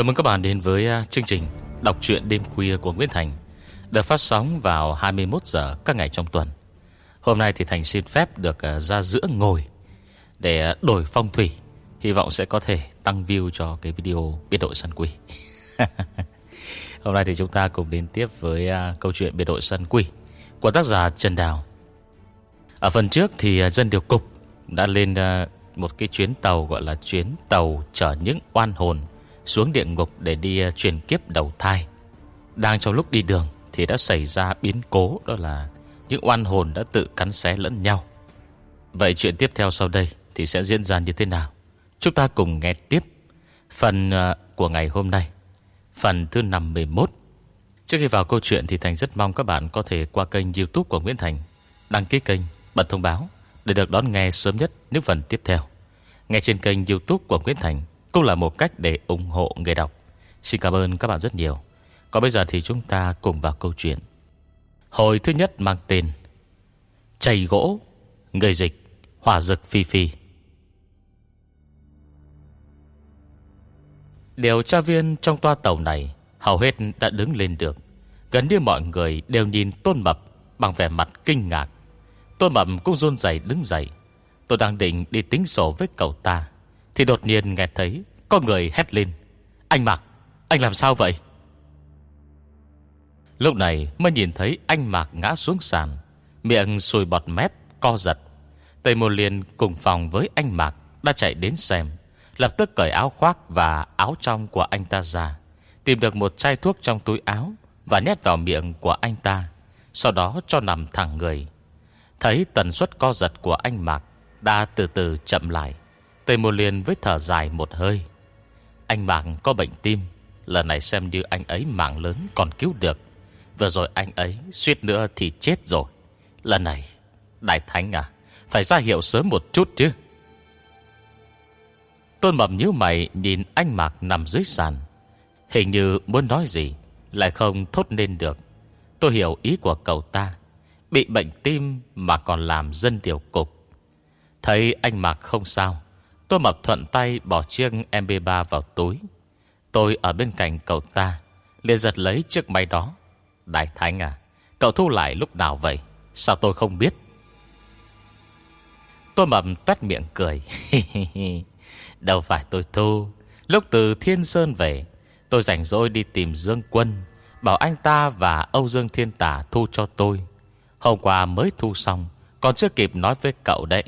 Chào mừng các bạn đến với à, chương trình Đọc truyện đêm khuya của Nguyễn Thành, Được phát sóng vào 21 giờ các ngày trong tuần. Hôm nay thì Thành xin phép được à, ra giữa ngồi Để à, đổi phong thủy, Hy vọng sẽ có thể tăng view cho cái video biệt đội săn quỷ. Hôm nay thì chúng ta cùng đến tiếp với câu chuyện biệt đội săn quỷ Của tác giả Trần Đào. Ở phần trước thì dân điều cục đã lên một cái chuyến tàu, gọi là chuyến tàu chở những oan hồn xuống địa ngục để đi à, truyền kiếp đầu thai. Đang trong lúc đi đường thì đã xảy ra biến cố đó là những oan hồn đã tự cắn xé lẫn nhau. Vậy chuyện tiếp theo sau đây thì sẽ diễn ra như thế nào? Chúng ta cùng nghe tiếp phần à, của ngày hôm nay, phần thứ 51. Trước khi vào câu chuyện thì Thành rất mong các bạn có thể qua kênh youtube của Nguyễn Thành, đăng ký kênh, bật thông báo để được đón nghe sớm nhất những phần tiếp theo. Nghe trên kênh youtube của Nguyễn Thành cũng là một cách để ủng hộ người đọc. Xin cảm ơn các bạn rất nhiều. Còn bây giờ thì chúng ta cùng vào câu chuyện. Hồi thứ nhất mang tên Chày gỗ, người dịch, hỏa dực phi phi. Điều tra viên trong toa tàu này hầu hết đã đứng lên được. Gần như mọi người đều nhìn Tôn Mập bằng vẻ mặt kinh ngạc. Tôn Mập cũng run rẩy đứng dậy. Tôi đang định đi tính sổ với cậu ta thì đột nhiên nghe thấy Có người hét lên. Anh Mạc, anh làm sao vậy? Lúc này mới nhìn thấy anh Mạc ngã xuống sàn Miệng sùi bọt mép Co giật. Tây Môn Liên cùng phòng với anh Mạc Đã chạy đến xem Lập tức cởi áo khoác và áo trong của anh ta ra Tìm được một chai thuốc trong túi áo Và nhét vào miệng của anh ta Sau đó cho nằm thẳng người. Thấy tần suất co giật của anh Mạc Đã từ từ chậm lại. Tây Môn Liên với thở dài một hơi. Anh Mạng có bệnh tim, Lần này xem như anh ấy mạng lớn còn cứu được. Vừa rồi anh ấy suýt nữa thì chết rồi. Lần này, Đại Thánh à Phải ra hiệu sớm một chút chứ. Tôn Mập nhíu mày Nhìn anh Mạc nằm dưới sàn. Hình như muốn nói gì, Lại không thốt nên được. Tôi hiểu ý của cậu ta. Bị bệnh tim mà còn làm dân tiểu cục. Thấy anh Mạc không sao Tôi mập thuận tay bỏ chiếc MB3 vào túi. Tôi ở bên cạnh cậu ta, liền giật lấy chiếc máy đó. Đại Thánh à, cậu thu lại lúc nào vậy? Sao tôi không biết? Tôi mập tuét miệng cười. Đâu phải tôi thu. Lúc từ Thiên Sơn về, tôi rảnh rỗi đi tìm Dương Quân, bảo anh ta và Âu Dương Thiên Tả thu cho tôi. Hôm qua mới thu xong, còn chưa kịp nói với cậu đấy.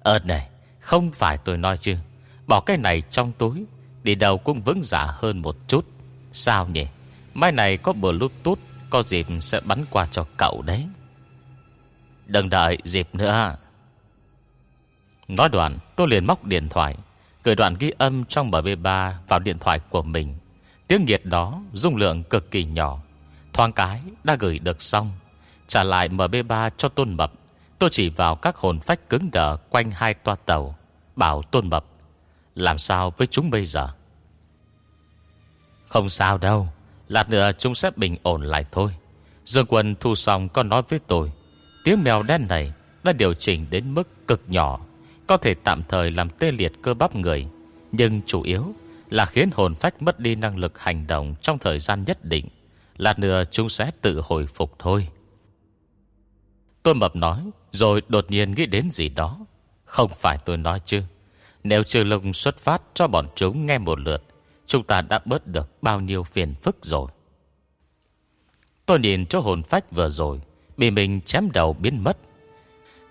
Ơt này, không phải tôi nói chứ. Bỏ cái này trong túi, Đi đâu cũng vững giả hơn một chút. Sao nhỉ? Mai này có bluetooth, Có dịp sẽ bắn qua cho cậu đấy. Đừng đợi dịp nữa. Nói đoạn, tôi liền móc điện thoại, Gửi đoạn ghi âm trong MB3 Vào điện thoại của mình. Tiếng nghiệt đó dung lượng cực kỳ nhỏ. Thoáng cái đã gửi được xong. Trả lại MB3 cho Tôn Mập. Tôi chỉ vào các hồn phách cứng đờ quanh hai toa tàu. Bảo Tôn Mập. Làm sao với chúng bây giờ? Không sao đâu. Lát nữa chúng sẽ bình ổn lại thôi. Dương Quân thu xong có nói với tôi. Tiếng mèo đen này đã điều chỉnh đến mức cực nhỏ. Có thể tạm thời làm tê liệt cơ bắp người. Nhưng chủ yếu là khiến hồn phách mất đi năng lực hành động trong thời gian nhất định. Lát nữa chúng sẽ tự hồi phục thôi. Tôi mập nói rồi đột nhiên nghĩ đến gì đó. Không phải tôi nói chứ. Nếu trừ lông xuất phát cho bọn chúng nghe một lượt, Chúng ta đã bớt được bao nhiêu phiền phức rồi. Tôi nhìn chỗ hồn phách vừa rồi, Bị mình chém đầu biến mất.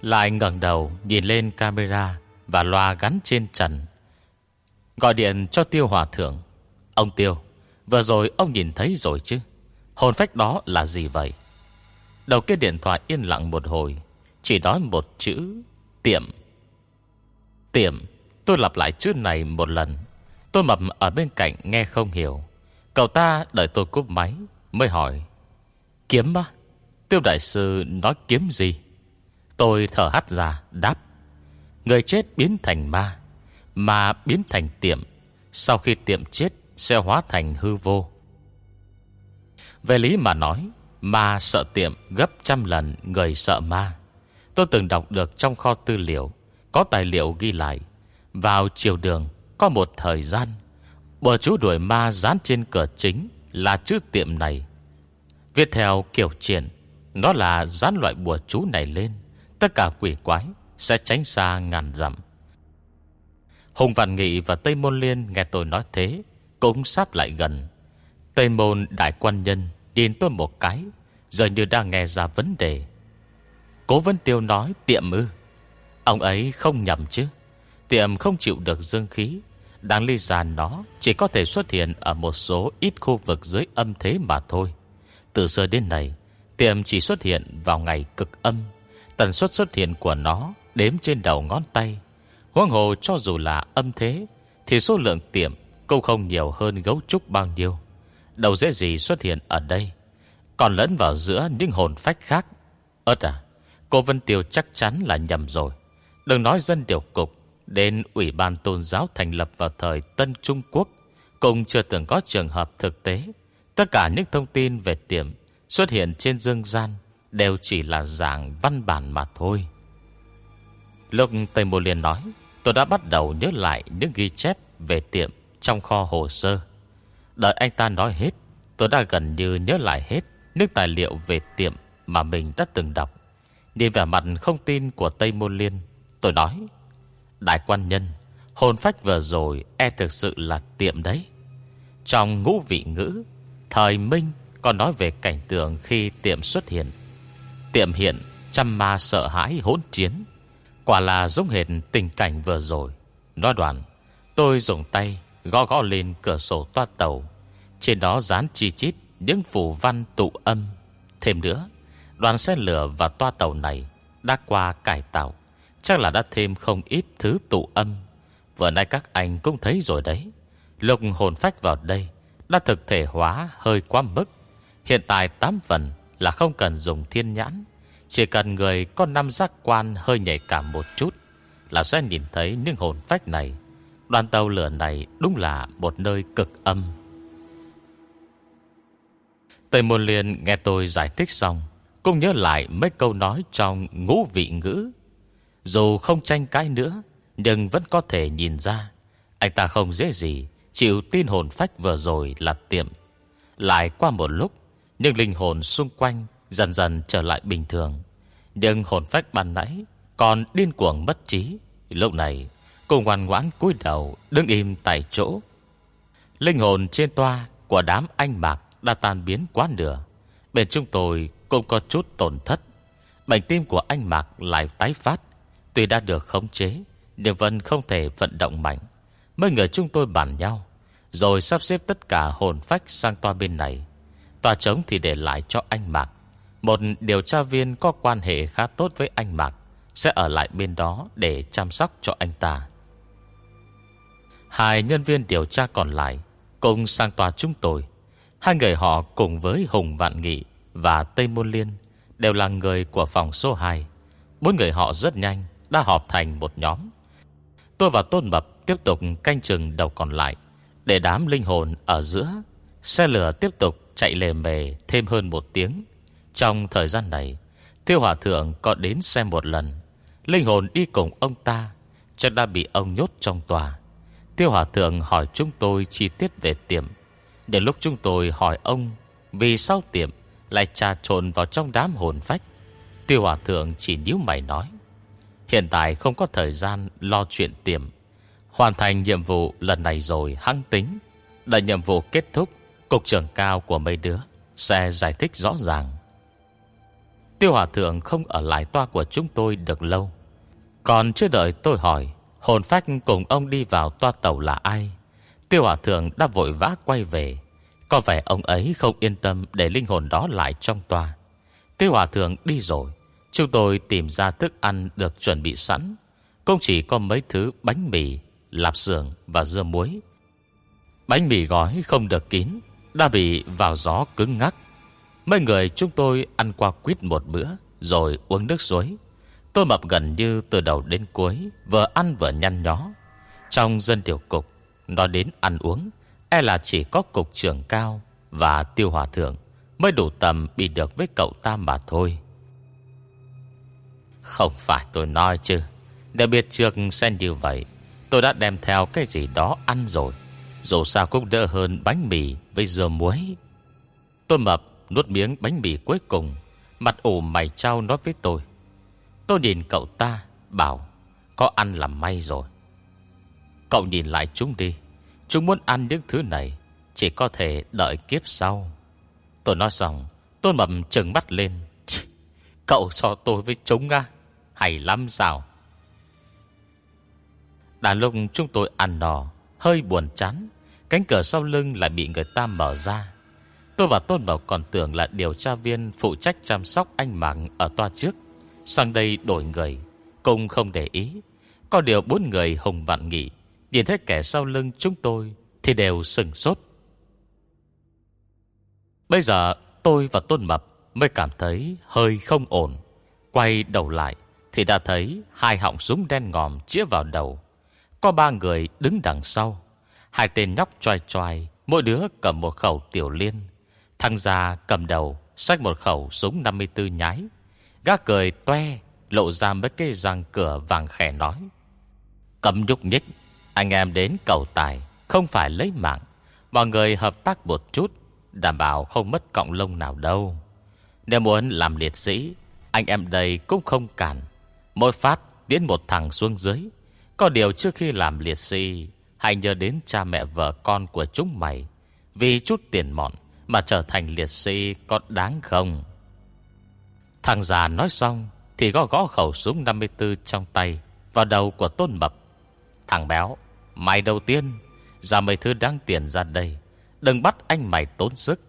Lại ngẩng đầu Nhìn lên camera Và loa gắn trên trần. Gọi điện cho Tiêu Hòa Thượng. Ông Tiêu, Vừa rồi ông nhìn thấy rồi chứ? Hồn phách đó là gì vậy? Đầu kia điện thoại yên lặng một hồi. Chỉ nói một chữ, Tiệm. Tiệm, Tôi lặp lại chữ này một lần. Tôi mập ở bên cạnh nghe không hiểu. Cậu ta đợi tôi cúp máy, Mới hỏi, Kiếm á? Tiêu đại sư nói kiếm gì? Tôi thở hắt ra, đáp, Người chết biến thành ma, Mà biến thành tiệm. Sau khi tiệm chết, Sẽ hóa thành hư vô. Về lý mà nói, Ma sợ tiệm gấp trăm lần người sợ ma. Tôi từng đọc được trong kho tư liệu, có tài liệu ghi lại. Vào chiều đường, có một thời gian, Bùa chú đuổi ma dán trên cửa chính Là chữ tiệm này. Viết theo kiểu triển Nó là dán loại bùa chú này lên Tất cả quỷ quái Sẽ tránh xa ngàn dặm. Hùng Văn Nghị và Tây Môn Liên Nghe tôi nói thế Cũng sắp lại gần. Tây Môn Đại Quan Nhân Nhìn tôi một cái Giờ như đang nghe ra vấn đề. Cố Vân Tiêu nói, tiệm ư? Ông ấy không nhầm chứ. Tiệm không chịu được dương khí. Đáng lý ra nó Chỉ có thể xuất hiện ở một số ít khu vực dưới âm thế mà thôi. Từ xưa đến nay, Tiệm chỉ xuất hiện vào ngày cực âm. Tần suất xuất hiện của nó Đếm trên đầu ngón tay. Huống hồ cho dù là âm thế, Thì số lượng tiệm cũng không nhiều hơn gấu trúc bao nhiêu. Đâu dễ gì xuất hiện ở đây. Còn lẫn vào giữa những hồn phách khác. Ơt à Cô Vân Tiêu chắc chắn là nhầm rồi Đừng nói dân điều cục Đến Ủy ban Tôn giáo thành lập vào thời Tân Trung Quốc Cũng chưa từng có trường hợp thực tế Tất cả những thông tin về tiệm Xuất hiện trên dương gian Đều chỉ là dạng văn bản mà thôi Lúc Tây Mô Liên nói Tôi đã bắt đầu nhớ lại những ghi chép về tiệm trong kho hồ sơ. Đợi anh ta nói hết, tôi đã gần như nhớ lại hết những tài liệu về tiệm mà mình đã từng đọc. Nhìn vẻ mặt không tin của Tây Môn Liên, tôi nói, Đại quan nhân, hồn phách vừa rồi e thực sự là tiệm đấy. Trong ngũ vị ngữ, thời Minh còn nói về cảnh tượng khi tiệm xuất hiện. Tiệm hiện, trăm ma sợ hãi hỗn chiến, Quả là giống hệt tình cảnh vừa rồi Nói đoạn Tôi dùng tay gõ gõ lên cửa sổ toa tàu Trên đó dán chi chít Những phù văn tụ âm Thêm nữa Đoàn xe lửa và toa tàu này Đã qua cải tạo. Chắc là đã thêm không ít thứ tụ âm. Vừa nay các anh cũng thấy rồi đấy. Lục hồn phách vào đây Đã thực thể hóa hơi quá mức. Hiện tại 8 phần là không cần dùng thiên nhãn. Chỉ cần người có năm giác quan hơi nhạy cảm một chút Là sẽ nhìn thấy những hồn phách này. Đoàn tàu lửa này đúng là một nơi cực âm. Tây Môn Liên nghe tôi giải thích xong cũng nhớ lại mấy câu nói trong ngũ vị ngữ. Dù không tranh cãi nữa, Nhưng vẫn có thể nhìn ra, Anh ta không dễ gì Chịu tin hồn phách vừa rồi là tiệm. Lại qua một lúc Nhưng linh hồn xung quanh Dần dần trở lại bình thường. Nhưng hồn phách ban nãy Còn điên cuồng bất trí. Lúc này, cô ngoan ngoãn cúi đầu Đứng im tại chỗ. Linh hồn trên toa của đám anh bạc Đã tan biến quá nửa. Bên chúng tôi cũng có chút tổn thất. Bệnh tim của anh Mạc lại tái phát. Tuy đã được khống chế, Nhưng vẫn không thể vận động mạnh. Mấy người chúng tôi bàn nhau, Rồi sắp xếp tất cả hồn phách sang toa bên này. Tòa trống thì để lại cho anh Mạc. Một điều tra viên có quan hệ khá tốt với anh Mạc Sẽ ở lại bên đó để chăm sóc cho anh ta. Hai nhân viên điều tra còn lại Cùng sang tòa chúng tôi. Hai người họ cùng với Hùng Vạn Nghị và Tây Môn Liên Đều là người của phòng số 2 Bốn người họ rất nhanh, Đã họp thành một nhóm. Tôi và Tôn Mập tiếp tục canh chừng đầu còn lại, Để đám linh hồn ở giữa Xe lửa tiếp tục chạy lề mề thêm hơn một tiếng. Trong thời gian này Tiêu Hòa Thượng có đến xem một lần. Linh hồn đi cùng ông ta Chắc đã bị ông nhốt trong tòa. Tiêu Hòa Thượng hỏi chúng tôi chi tiết về tiệm. Đến lúc chúng tôi hỏi ông Vì sao tiệm lại trà trộn vào trong đám hồn phách Tiêu Hòa Thượng chỉ nhíu mày nói Hiện tại không có thời gian lo chuyện tiệm Hoàn thành nhiệm vụ lần này rồi hăng tính Đợi nhiệm vụ kết thúc Cục trưởng cao của mấy đứa Sẽ giải thích rõ ràng Tiêu Hòa Thượng không ở lại toa của chúng tôi được lâu. Còn chưa đợi tôi hỏi, hồn phách cùng ông đi vào toa tàu là ai? Tiêu Hòa Thượng đã vội vã quay về. Có vẻ ông ấy không yên tâm để linh hồn đó lại trong tòa. Tiêu Hòa Thượng đi rồi. Chúng tôi tìm ra thức ăn được chuẩn bị sẵn. không chỉ có mấy thứ bánh mì, lạp xưởng và dưa muối. Bánh mì gói không được kín, đã bị vào gió cứng ngắc. Mấy người chúng tôi ăn qua quýt một bữa Rồi uống nước suối Tôi mập gần như từ đầu đến cuối Vừa ăn vừa nhăn nhó Trong dân tiểu cục Nói đến ăn uống E là chỉ có cục trưởng cao Và tiêu hòa thượng Mới đủ tầm bị được với cậu ta mà thôi. Không phải tôi nói chứ. Để biết trước xem như vậy, Tôi đã đem theo cái gì đó ăn rồi. Dù sao cũng đỡ hơn bánh mì với dưa muối. Tôn Mập nuốt miếng bánh mì cuối cùng, Mặt ủ mày trao nói với tôi. Tôi nhìn cậu ta, Bảo, Có ăn là may rồi. Cậu nhìn lại chúng đi. Chúng muốn ăn những thứ này, Chỉ có thể đợi kiếp sau. Tôi nói xong Tôn Mập trừng mắt lên. Cậu so tôi với chúng à Hay lắm sao? Đã lúc chúng tôi ăn nò Hơi buồn chán, Cánh cửa sau lưng lại bị người ta mở ra. Tôi và Tôn Mập còn tưởng là điều tra viên Phụ trách chăm sóc anh Mạng Ở toa trước. Sang đây đổi người Cùng không để ý. Có điều bốn người hùng vạn nghị Nhìn thấy kẻ sau lưng chúng tôi Thì đều sừng sốt. Bây giờ tôi và Tôn Mập Mới cảm thấy hơi không ổn. Quay đầu lại Thì đã thấy hai họng súng đen ngòm chĩa vào đầu. Có ba người đứng đằng sau. Hai tên nhóc choai choai, Mỗi đứa cầm một khẩu tiểu liên. Thằng già cầm đầu, Xách một khẩu súng 54 nhái. Gác cười toe, Lộ ra mấy cây răng cửa vàng khẻ nói Cầm nhúc nhích. Anh em đến cầu tài, Không phải lấy mạng, Mọi người hợp tác một chút, Đảm bảo không mất cọng lông nào đâu. Nếu muốn làm liệt sĩ, Anh em đây cũng không cản. Mỗi phát tiến một thằng xuống dưới. Có điều trước khi làm liệt sĩ, Hãy nhớ đến cha mẹ vợ con của chúng mày. Vì chút tiền mọn Mà trở thành liệt sĩ có đáng không? Thằng già nói xong Thì gõ gõ khẩu súng 54 trong tay Vào đầu của Tôn Mập. Thằng béo. Mày đầu tiên, Ra mấy thứ đáng tiền ra đây. Đừng bắt anh mày tốn sức.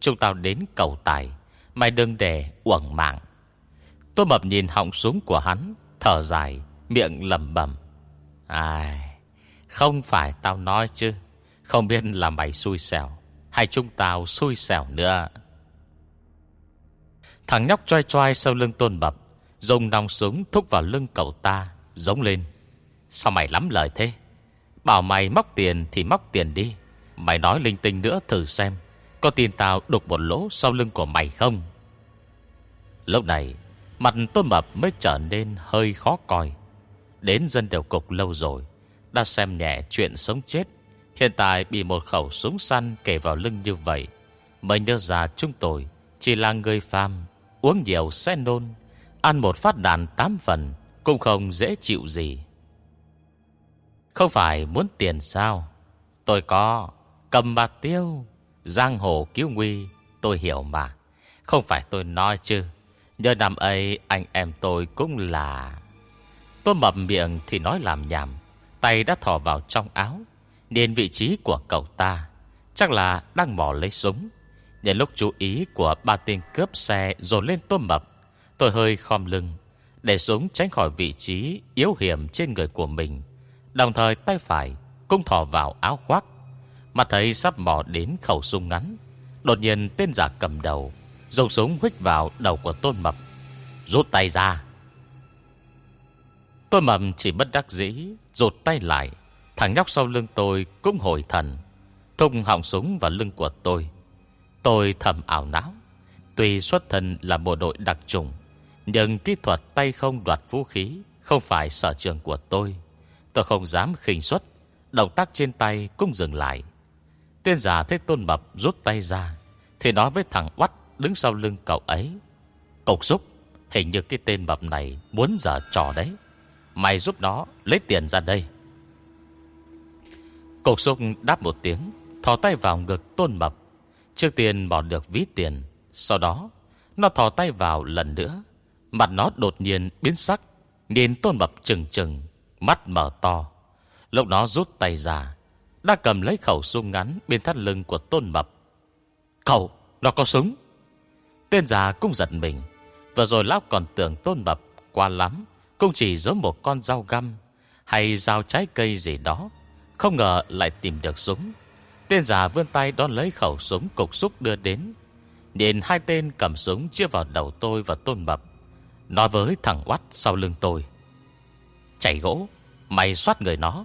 Chúng tao đến cầu tài. Mày đừng để uổng mạng. Tôi Mập nhìn họng súng của hắn, Thở dài, Miệng lầm bầm Ai, Không phải tao nói chứ. Không biết là mày xui xẻo, Hay chúng tao xui xẻo nữa. Thằng nhóc choi choi sau lưng tôn bập Dùng nòng súng thúc vào lưng cậu ta, Giống lên. Sao mày lắm lời thế? Bảo mày móc tiền thì móc tiền đi. Mày nói linh tinh nữa thử xem, Có tin tao đục một lỗ sau lưng của mày không? Lúc này, Mặt tôn mập mới trở nên hơi khó coi. Đến dân đều cục lâu rồi, Đã xem nhẹ chuyện sống chết. Hiện tại bị một khẩu súng săn kể vào lưng như vậy, Mới nhớ ra chúng tôi Chỉ là người phàm, Uống nhiều sẽ nôn Ăn một phát đàn tám phần, Cũng không dễ chịu gì. Không phải muốn tiền sao? Tôi có Cầm bạc tiêu, Giang hồ cứu nguy, Tôi hiểu mà. Không phải tôi nói chứ. Nhờ năm ấy, anh em tôi cũng là Tôi mập miệng thì nói làm nhảm, Tay đã thò vào trong áo Nên vị trí của cậu ta. Chắc là đang mò lấy súng. Nhân lúc chú ý của ba tên cướp xe Rồi lên tôm mập, Tôi hơi khom lưng, Để súng tránh khỏi vị trí yếu hiểm trên người của mình. Đồng thời tay phải Cũng thò vào áo khoác. Mà thấy sắp mò đến khẩu súng ngắn, Đột nhiên tên giả cầm đầu, Dùng súng huyết vào đầu của tôn mập. Rút tay ra. Tôn mập chỉ bất đắc dĩ, Rụt tay lại, Thằng nhóc sau lưng tôi cũng hồi thần, Thùng họng súng vào lưng của tôi. Tôi thầm ảo não, Tuy xuất thân là bộ đội đặc trùng Nhưng kỹ thuật tay không đoạt vũ khí Không phải sở trường của tôi. Tôi không dám khinh suất. Động tác trên tay cũng dừng lại. Tên giả thấy tôn mập rút tay ra, Thì nói với thằng oắt Đứng sau lưng cậu ấy. Cục xúc, Hình như cái tên mập này Muốn giả trò đấy. Mày giúp nó lấy tiền ra đây. Cục xúc đáp một tiếng, Thò tay vào ngực tôn mập. Trước tiên bỏ được ví tiền, Sau đó Nó thò tay vào lần nữa. Mặt nó đột nhiên biến sắc, Nhìn tôn mập trừng trừng. Mắt mở to Lúc nó rút tay ra Đã cầm lấy khẩu súng ngắn Bên thắt lưng của tôn mập Cậu, nó có súng Tên già cũng giật mình Vừa rồi lão còn tưởng tôn mập Qua lắm Cũng chỉ giống một con dao găm Hay dao trái cây gì đó Không ngờ lại tìm được súng Tên già vươn tay đón lấy khẩu súng cục xúc đưa đến. Nhìn hai tên cầm súng chia vào đầu tôi và tôn mập. Nói với thằng oắt sau lưng tôi. Chảy gỗ, mày soát người nó.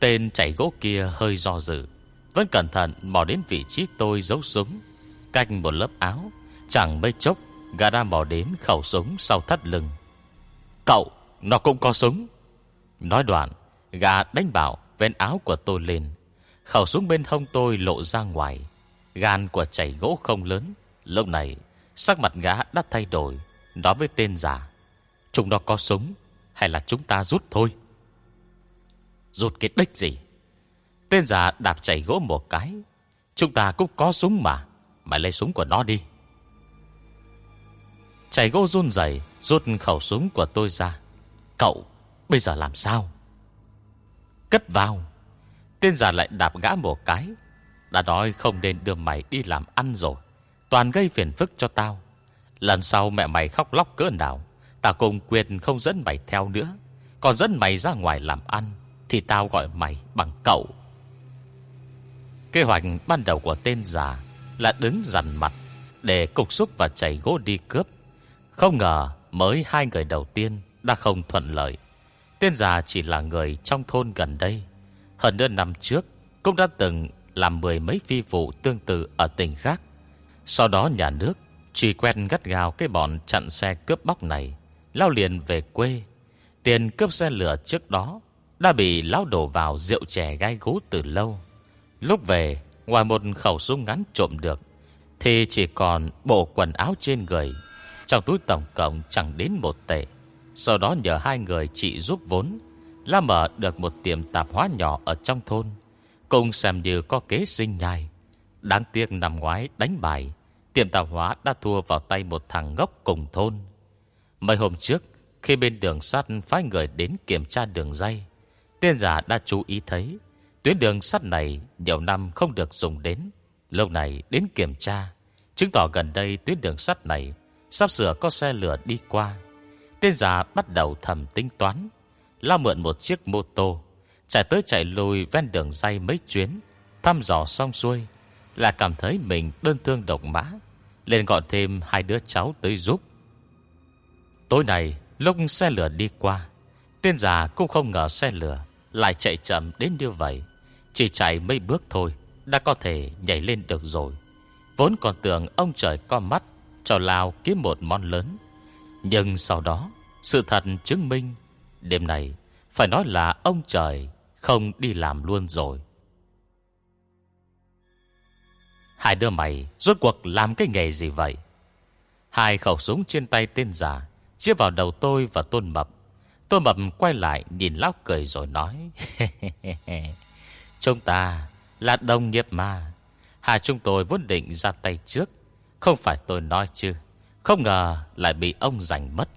Tên chảy gỗ kia hơi do dự. Vẫn cẩn thận bỏ đến vị trí tôi giấu súng. Canh một lớp áo. Chẳng mấy chốc, gà đã bỏ đến khẩu súng sau thắt lưng. Cậu, nó cũng có súng. Nói đoạn, gà đánh bảo ven áo của tôi lên. Khẩu súng bên hông tôi lộ ra ngoài Gan của chảy gỗ không lớn Lúc này Sắc mặt gã đã thay đổi Nói với tên giả Chúng nó có súng hay là chúng ta rút thôi? Rút cái đích gì? Tên giả đạp chảy gỗ một cái. Chúng ta cũng có súng mà. Mày lấy súng của nó đi. Chảy gỗ run dày Rút khẩu súng của tôi ra. Cậu, bây giờ làm sao? Cất vào. Tên giả lại đạp gã một cái. Đã nói không nên đưa mày đi làm ăn rồi. Toàn gây phiền phức cho tao. Lần sau mẹ mày khóc lóc cỡ nào. Tao cùng quyền không dẫn mày theo nữa. Còn dẫn mày ra ngoài làm ăn, Thì tao gọi mày bằng cậu. Kế hoạch ban đầu của tên già Là đứng dằn mặt Để cục xúc và chảy gỗ đi cướp. Không ngờ mới hai người đầu tiên Đã không thuận lợi. Tên già chỉ là người trong thôn gần đây. Hơn nữa năm trước Cũng đã từng làm mười mấy phi vụ tương tự ở tỉnh khác. Sau đó nhà nước Chỉ quen gắt gào cái bọn chặn xe cướp bóc này. Lao liền về quê. Tiền cướp xe lửa trước đó Đã bị lão đổ vào rượu chè gai gú từ lâu. Lúc về, Ngoài một khẩu súng ngắn trộm được, Thì chỉ còn bộ quần áo trên người. Trong túi tổng cộng chẳng đến một tệ. Sau đó nhờ hai người chị giúp vốn, La mở được một tiệm tạp hóa nhỏ Ở trong thôn, Cùng xem như có kế sinh nhai. Đáng tiếc năm ngoái đánh bài, Tiệm tạp hóa đã thua vào tay một thằng ngốc cùng thôn. Mấy hôm trước, Khi bên đường sắt phái người đến kiểm tra đường dây Tiên giả đã chú ý thấy, Tuyến đường sắt này nhiều năm không được dùng đến. Lâu này đến kiểm tra, Chứng tỏ gần đây tuyến đường sắt này Sắp sửa có xe lửa đi qua. Tên giả bắt đầu thầm tính toán, Lao mượn một chiếc mô tô, Chạy tới chạy lùi ven đường dây mấy chuyến, Thăm dò xong xuôi Là cảm thấy mình đơn thương độc mã Lên gọi thêm hai đứa cháu tới giúp. Tối nay, Lúc xe lửa đi qua, Tên già cũng không ngờ xe lửa Lại chạy chậm đến như vậy. Chỉ chạy mấy bước thôi, Đã có thể nhảy lên được rồi. Vốn còn tưởng ông trời có mắt, Cho Lào kiếm một món lớn. Nhưng sau đó, Sự thật chứng minh, Đêm này Phải nói là ông trời Không đi làm luôn rồi. Hai đứa mày Rốt cuộc làm cái nghề gì vậy? Hai khẩu súng trên tay tên giả Chia vào đầu tôi và Tôn Mập. Tôn Mập quay lại nhìn Lão cười rồi nói, Chúng ta là đồng nghiệp mà. Hà chúng tôi vốn định ra tay trước. Không phải tôi nói chứ. Không ngờ lại bị ông giành mất.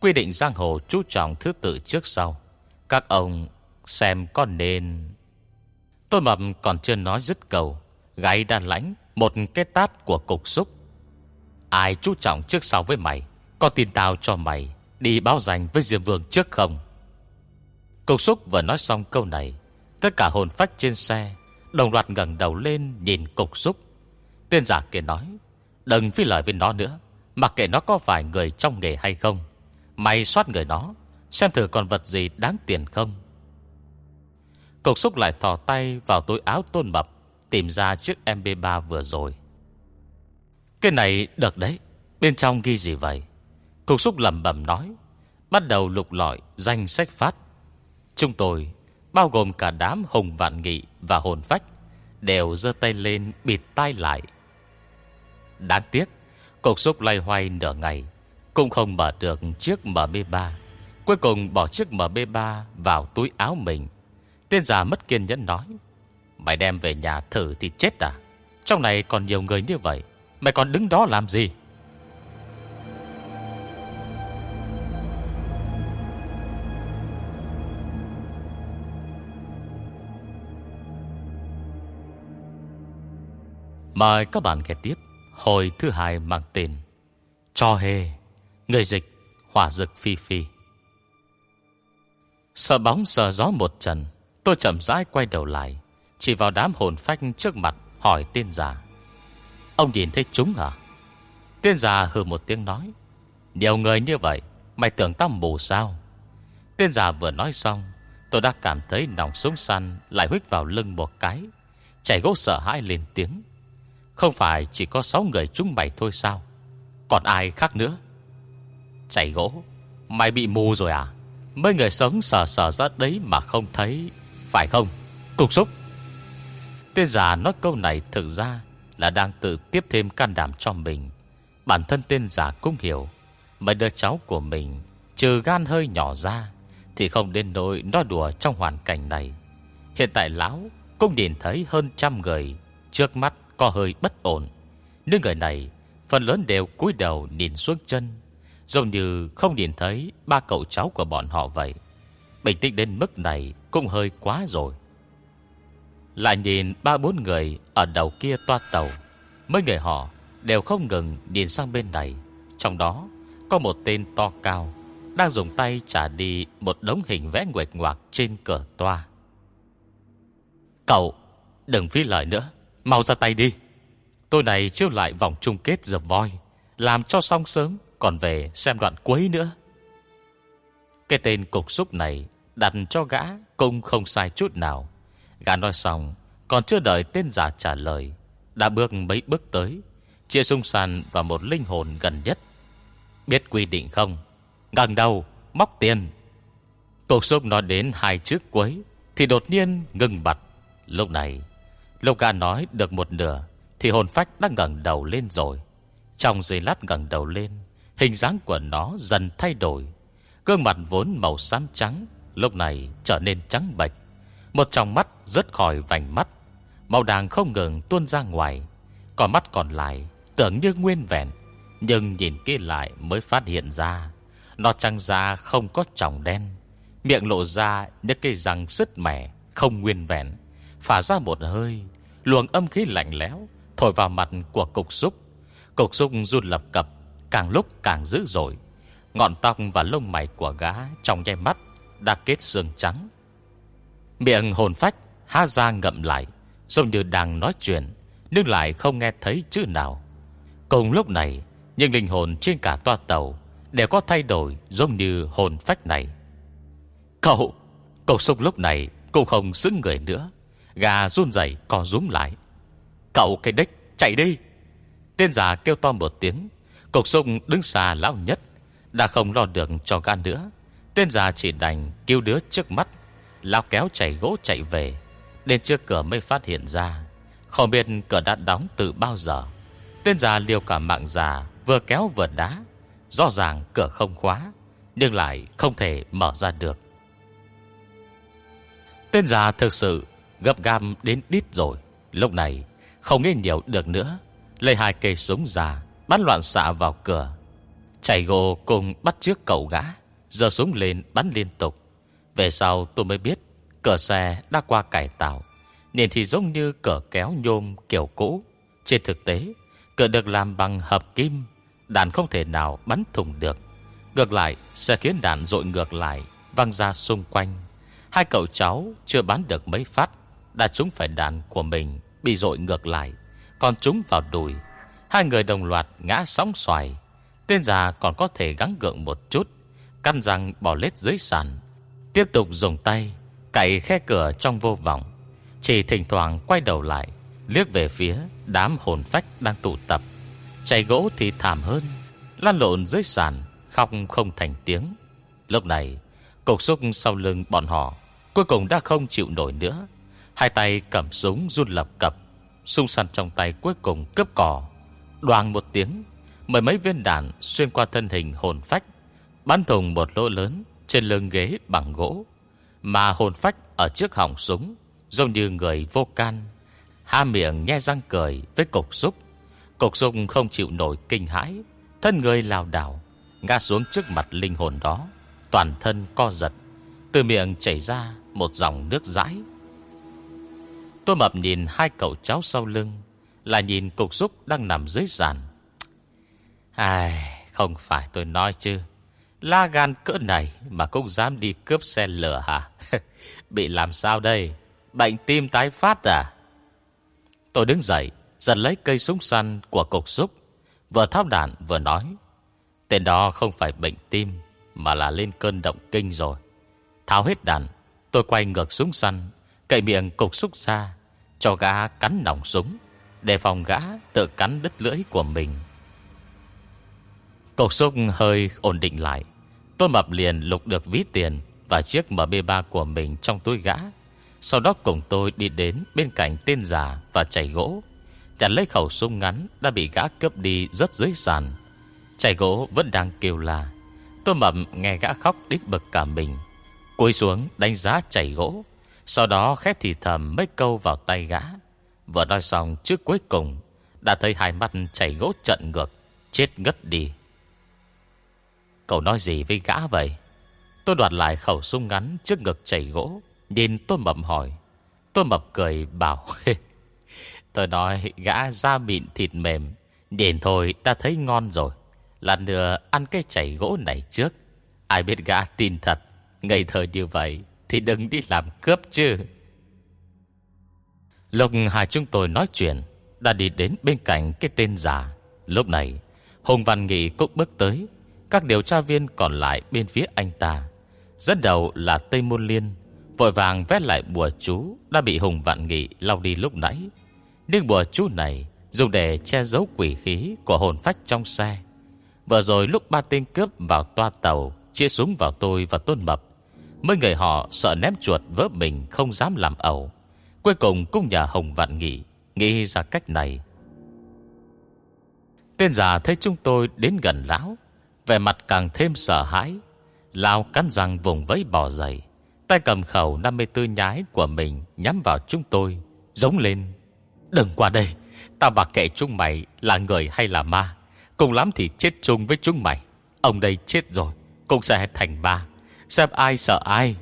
Quy định giang hồ chú trọng thứ tự trước sau. Các ông xem có nên. Tôn Mập còn chưa nói dứt cầu Gáy đàn lãnh Một cái tát của cục xúc. Ai chú trọng trước sau với mày? Có tin tao cho mày Đi báo danh với Diệp Vương trước không? Cục xúc vừa nói xong câu này, Tất cả hồn phách trên xe Đồng loạt ngẩng đầu lên nhìn cục xúc. Tên giả kia nói, Đừng phi lời với nó nữa, Mặc kệ nó có phải người trong nghề hay không, Mày soát người nó, Xem thử còn vật gì đáng tiền không. Cục xúc lại thò tay vào túi áo tôn mập, Tìm ra chiếc MP3 vừa rồi. Cái này được đấy, Bên trong ghi gì vậy? Cục xúc lầm bẩm nói, Bắt đầu lục lọi danh sách phát. Chúng tôi, Bao gồm cả đám hùng vạn nghị Và hồn phách, Đều dơ tay lên bịt tai lại. Đáng tiếc, Cục xúc lay hoay nửa ngày, Cũng không mở được chiếc MB3 Cuối cùng bỏ chiếc MB3 Vào túi áo mình. Tên già mất kiên nhẫn nói, Mày đem về nhà thử thì chết à? Trong này còn nhiều người như vậy, Mày còn đứng đó làm gì? Mời các bạn nghe tiếp Hồi thứ hai mang tên Cho hề Người dịch, Hỏa dực phi phi. Sợ bóng sợ gió một trần Tôi chậm rãi quay đầu lại, Chỉ vào đám hồn phách trước mặt Hỏi tên già. Ông nhìn thấy chúng hả Tên già hừ một tiếng nói, Nhiều người như vậy, Mày tưởng tao mù sao? Tên già vừa nói xong, Tôi đã cảm thấy nòng súng săn Lại huyết vào lưng một cái, Chảy gỗ sợ hãi lên tiếng không phải chỉ có 6 người chúng mày thôi sao? Còn ai khác nữa? Chảy gỗ, Mày bị mù rồi à? Mấy người sống sờ sờ ra đấy mà không thấy, Phải không? Cục xúc. Tên già nói câu này thực ra Là đang tự tiếp thêm can đảm cho mình. Bản thân tên già cũng hiểu. Mấy đứa cháu của mình, Trừ gan hơi nhỏ ra, Thì không đến nỗi nói đùa trong hoàn cảnh này. Hiện tại lão Cũng nhìn thấy hơn trăm người Trước mắt có hơi bất ổn. Những người này, Phần lớn đều cúi đầu nhìn xuống chân. Giống như không nhìn thấy Ba cậu cháu của bọn họ vậy. Bình tĩnh đến mức này Cũng hơi quá rồi. Lại nhìn ba bốn người Ở đầu kia toa tàu, Mấy người họ đều không ngừng nhìn sang bên này. Trong đó, Có một tên to cao, Đang dùng tay trả đi Một đống hình vẽ nguệch ngoạc trên cửa toa. Cậu, Đừng phí lời nữa. Mau ra tay đi. Tôi này chiêu lại vòng chung kết dập voi Làm cho xong sớm, Còn về xem đoạn cuối nữa. Cái tên cục xúc này Đặt cho gã Cũng không sai chút nào. Gã nói xong, Còn chưa đợi tên giả trả lời, Đã bước mấy bước tới, Chia sung sàn và một linh hồn gần nhất. Biết quy định không? Gần đầu, Móc tiền. Cục xúc nói đến hai chữ cuối, Thì đột nhiên ngừng bặt. Lúc này Lục Gà nói được một nửa, Thì hồn phách đã ngẩng đầu lên rồi. Trong giây lát ngẩng đầu lên, Hình dáng của nó dần thay đổi. Gương mặt vốn màu xám trắng, Lúc này trở nên trắng bệch. Một trong mắt rớt khỏi vành mắt. Màu đàng không ngừng tuôn ra ngoài. Còn mắt còn lại Tưởng như nguyên vẹn, Nhưng nhìn kia lại mới phát hiện ra, Nó trăng ra không có tròng đen. Miệng lộ ra những cây răng sứt mẻ, Không nguyên vẹn. Phả ra một hơi Luồng âm khí lạnh lẽo Thổi vào mặt của cục xúc. Cục xúc run lập cập, Càng lúc càng dữ dội. Ngọn tóc và lông mày của gã Trong nháy mắt đã kết xương trắng. Miệng hồn phách Há ra ngậm lại, Giống như đang nói chuyện, Nhưng lại không nghe thấy chữ nào. Cùng lúc này Nhưng linh hồn trên cả toa tàu Đều có thay đổi giống như hồn phách này. Cậu Cậu xúc lúc này cũng không xứng người nữa. Gà run dày co rúm lại. Cậu cái đích chạy đi! Tên già kêu to một tiếng. Cục sung đứng xa lão nhất, Đã không lo được cho gan nữa. Tên già chỉ đành kêu đứa trước mắt. Lão kéo chạy gỗ chạy về. Đến trước cửa mới phát hiện ra. Không biết cửa đã đóng từ bao giờ. Tên già liều cả mạng già, Vừa kéo vừa đá. Rõ ràng cửa không khóa, Nhưng lại không thể mở ra được. Tên già thực sự Gấp gam đến đít rồi. Lúc này, không nghe nhiều được nữa. Lấy hai cây súng già Bắn loạn xạ vào cửa. Chạy gồ cùng bắt trước cậu gã Giờ súng lên bắn liên tục. Về sau tôi mới biết, Cửa xe đã qua cải tạo. Nên thì giống như cửa kéo nhôm kiểu cũ. Trên thực tế, Cửa được làm bằng hợp kim, Đạn không thể nào bắn thùng được. Ngược lại, sẽ khiến đạn dội ngược lại, Văng ra xung quanh. Hai cậu cháu chưa bắn được mấy phát đã trúng phải đạn của mình, Bị dội ngược lại. Còn trúng vào đùi, Hai người đồng loạt ngã sóng xoài. Tên già còn có thể gắng gượng một chút Căn răng bỏ lết dưới sàn, Tiếp tục dùng tay Cậy khe cửa trong vô vọng. Chỉ thỉnh thoảng quay đầu lại, Liếc về phía đám hồn phách đang tụ tập. Chạy gỗ thì thảm hơn Lan lộn dưới sàn, Khóc không thành tiếng. Lúc này, Cục xúc sau lưng bọn họ Cuối cùng đã không chịu nổi nữa. Hai tay cầm súng run lập cập Sung săn trong tay cuối cùng cướp cỏ. Đoàn một tiếng, Mười mấy viên đạn xuyên qua thân hình hồn phách, Bắn thùng một lỗ lớn Trên lưng ghế bằng gỗ. Mà hồn phách ở trước hỏng súng Giống như người vô can Ha miệng nhe răng cười với cục xúc. Cục xúc không chịu nổi kinh hãi, Thân người lào đảo, Ngã xuống trước mặt linh hồn đó, Toàn thân co giật. Từ miệng chảy ra một dòng nước dãi. Tôi mập nhìn hai cậu cháu sau lưng Là nhìn cục xúc đang nằm dưới sàn. Ai, Không phải tôi nói chứ. La gan cỡ này Mà cũng dám đi cướp xe lửa hả? Bị làm sao đây? Bệnh tim tái phát à? Tôi đứng dậy Giật lấy cây súng săn của cục xúc Vừa tháo đạn vừa nói. Tên đó không phải bệnh tim Mà là lên cơn động kinh rồi. Tháo hết đạn Tôi quay ngược súng săn Cậy miệng cục xúc ra Cho gã cắn nòng súng Để phòng gã tự cắn đứt lưỡi của mình. Cục xúc hơi ổn định lại Tôi mập liền lục được ví tiền Và chiếc MB3 của mình trong túi gã. Sau đó cùng tôi đi đến bên cạnh tên già và chảy gỗ. Nhặt lấy khẩu súng ngắn Đã bị gã cướp đi rất dưới sàn. Chảy gỗ vẫn đang kêu là Tôi mập nghe gã khóc đích bực cả mình, Cúi xuống đánh giá chảy gỗ. Sau đó khét thì thầm mấy câu vào tay gã. Vừa nói xong, trước cuối cùng, Đã thấy hai mắt chảy gỗ trận ngược, Chết ngất đi. Cậu nói gì với gã vậy? Tôi đoạt lại khẩu súng ngắn trước ngực chảy gỗ, Nhìn tôi mập hỏi. Tôi mập cười, bảo Tôi nói gã da mịn thịt mềm, Nhìn thôi đã thấy ngon rồi. Lần nữa ăn cái chảy gỗ này trước. Ai biết gã tin thật, Ngây thơ như vậy. Thì đừng đi làm cướp chứ. Lúc hai chúng tôi nói chuyện, Đã đi đến bên cạnh cái tên giả Lúc này, Hùng Văn Nghị cũng bước tới. Các điều tra viên còn lại bên phía anh ta. Dẫn đầu là Tây Môn Liên. Vội vàng vét lại bùa chú Đã bị Hùng Vạn Nghị lau đi lúc nãy. Nhưng bùa chú này Dùng để che giấu quỷ khí Của hồn phách trong xe. Vừa rồi lúc ba tên cướp vào toa tàu Chia súng vào tôi và Tôn Mập Mấy người họ sợ ném chuột vỡ mình Không dám làm ẩu. Cuối cùng cung nhà Hồng Vạn Nghị Nghĩ ra cách này. Tên già thấy chúng tôi đến gần lão, Vẻ mặt càng thêm sợ hãi Lão cắn răng vùng vẫy bò dậy, Tay cầm khẩu 54 nhái của mình Nhắm vào chúng tôi, Giống lên. Đừng qua đây, Tao bạc kệ chúng mày là người hay là ma, Cùng lắm thì chết chung với chúng mày. Ông đây chết rồi, Cũng sẽ thành ma. Xem ai sợ ai?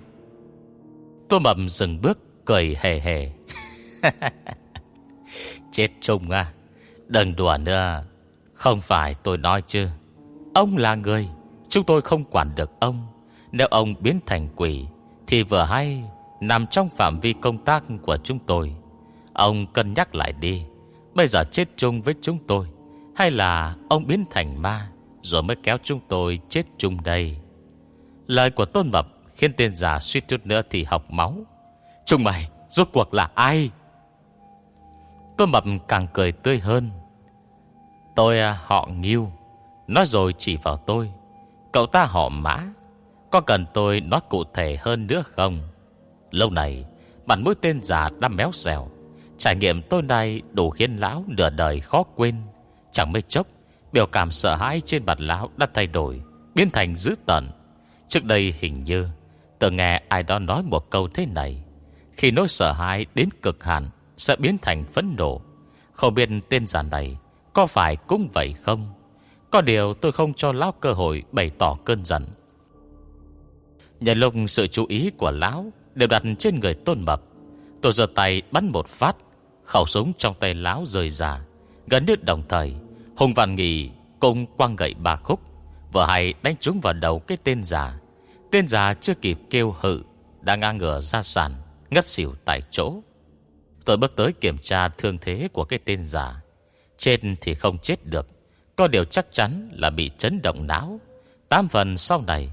Tôi mầm dừng bước, Cười hề hề. Chết chung à Đừng đùa nữa. Không phải tôi nói chứ. Ông là người, Chúng tôi không quản được ông. Nếu ông biến thành quỷ, Thì vừa hay Nằm trong phạm vi công tác của chúng tôi. Ông cân nhắc lại đi, Bây giờ chết chung với chúng tôi, Hay là ông biến thành ma, Rồi mới kéo chúng tôi chết chung đây? Lời của Tôn Mập Khiến tên già suýt chút nữa thì học máu. Chúng mày, rốt cuộc là ai? Tôn Mập càng cười tươi hơn. Tôi à, họ nghiêu. Nói rồi chỉ vào tôi. Cậu ta họ mã. Có cần tôi nói cụ thể hơn nữa không? Lâu này Bản mũi tên già đã méo xèo. Trải nghiệm tôi nay đủ khiến lão nửa đời khó quên. Chẳng mấy chốc, Biểu cảm sợ hãi trên mặt lão đã thay đổi, Biến thành dữ tận Trước đây hình như Từng nghe ai đó nói một câu thế này. Khi nỗi sợ hãi đến cực hạn, Sẽ biến thành phấn nộ. Không biết tên giả này Có phải cũng vậy không? Có điều tôi không cho lão cơ hội Bày tỏ cơn giận. Nhận lúc sự chú ý của lão Đều đặt trên người tôn mập, Tôi giơ tay bắn một phát, Khẩu súng trong tay lão rời ra. Gần như đồng thời, Hùng Văn Nghị cùng quăng gậy ba khúc, Vừa hay đánh trúng vào đầu cái tên già. Tên già chưa kịp kêu hự, Đã ngang ngửa ra sàn, Ngất xỉu tại chỗ. Tôi bước tới kiểm tra thương thế của cái tên già. Chết thì không chết được, Có điều chắc chắn là bị chấn động não. Tám phần sau này,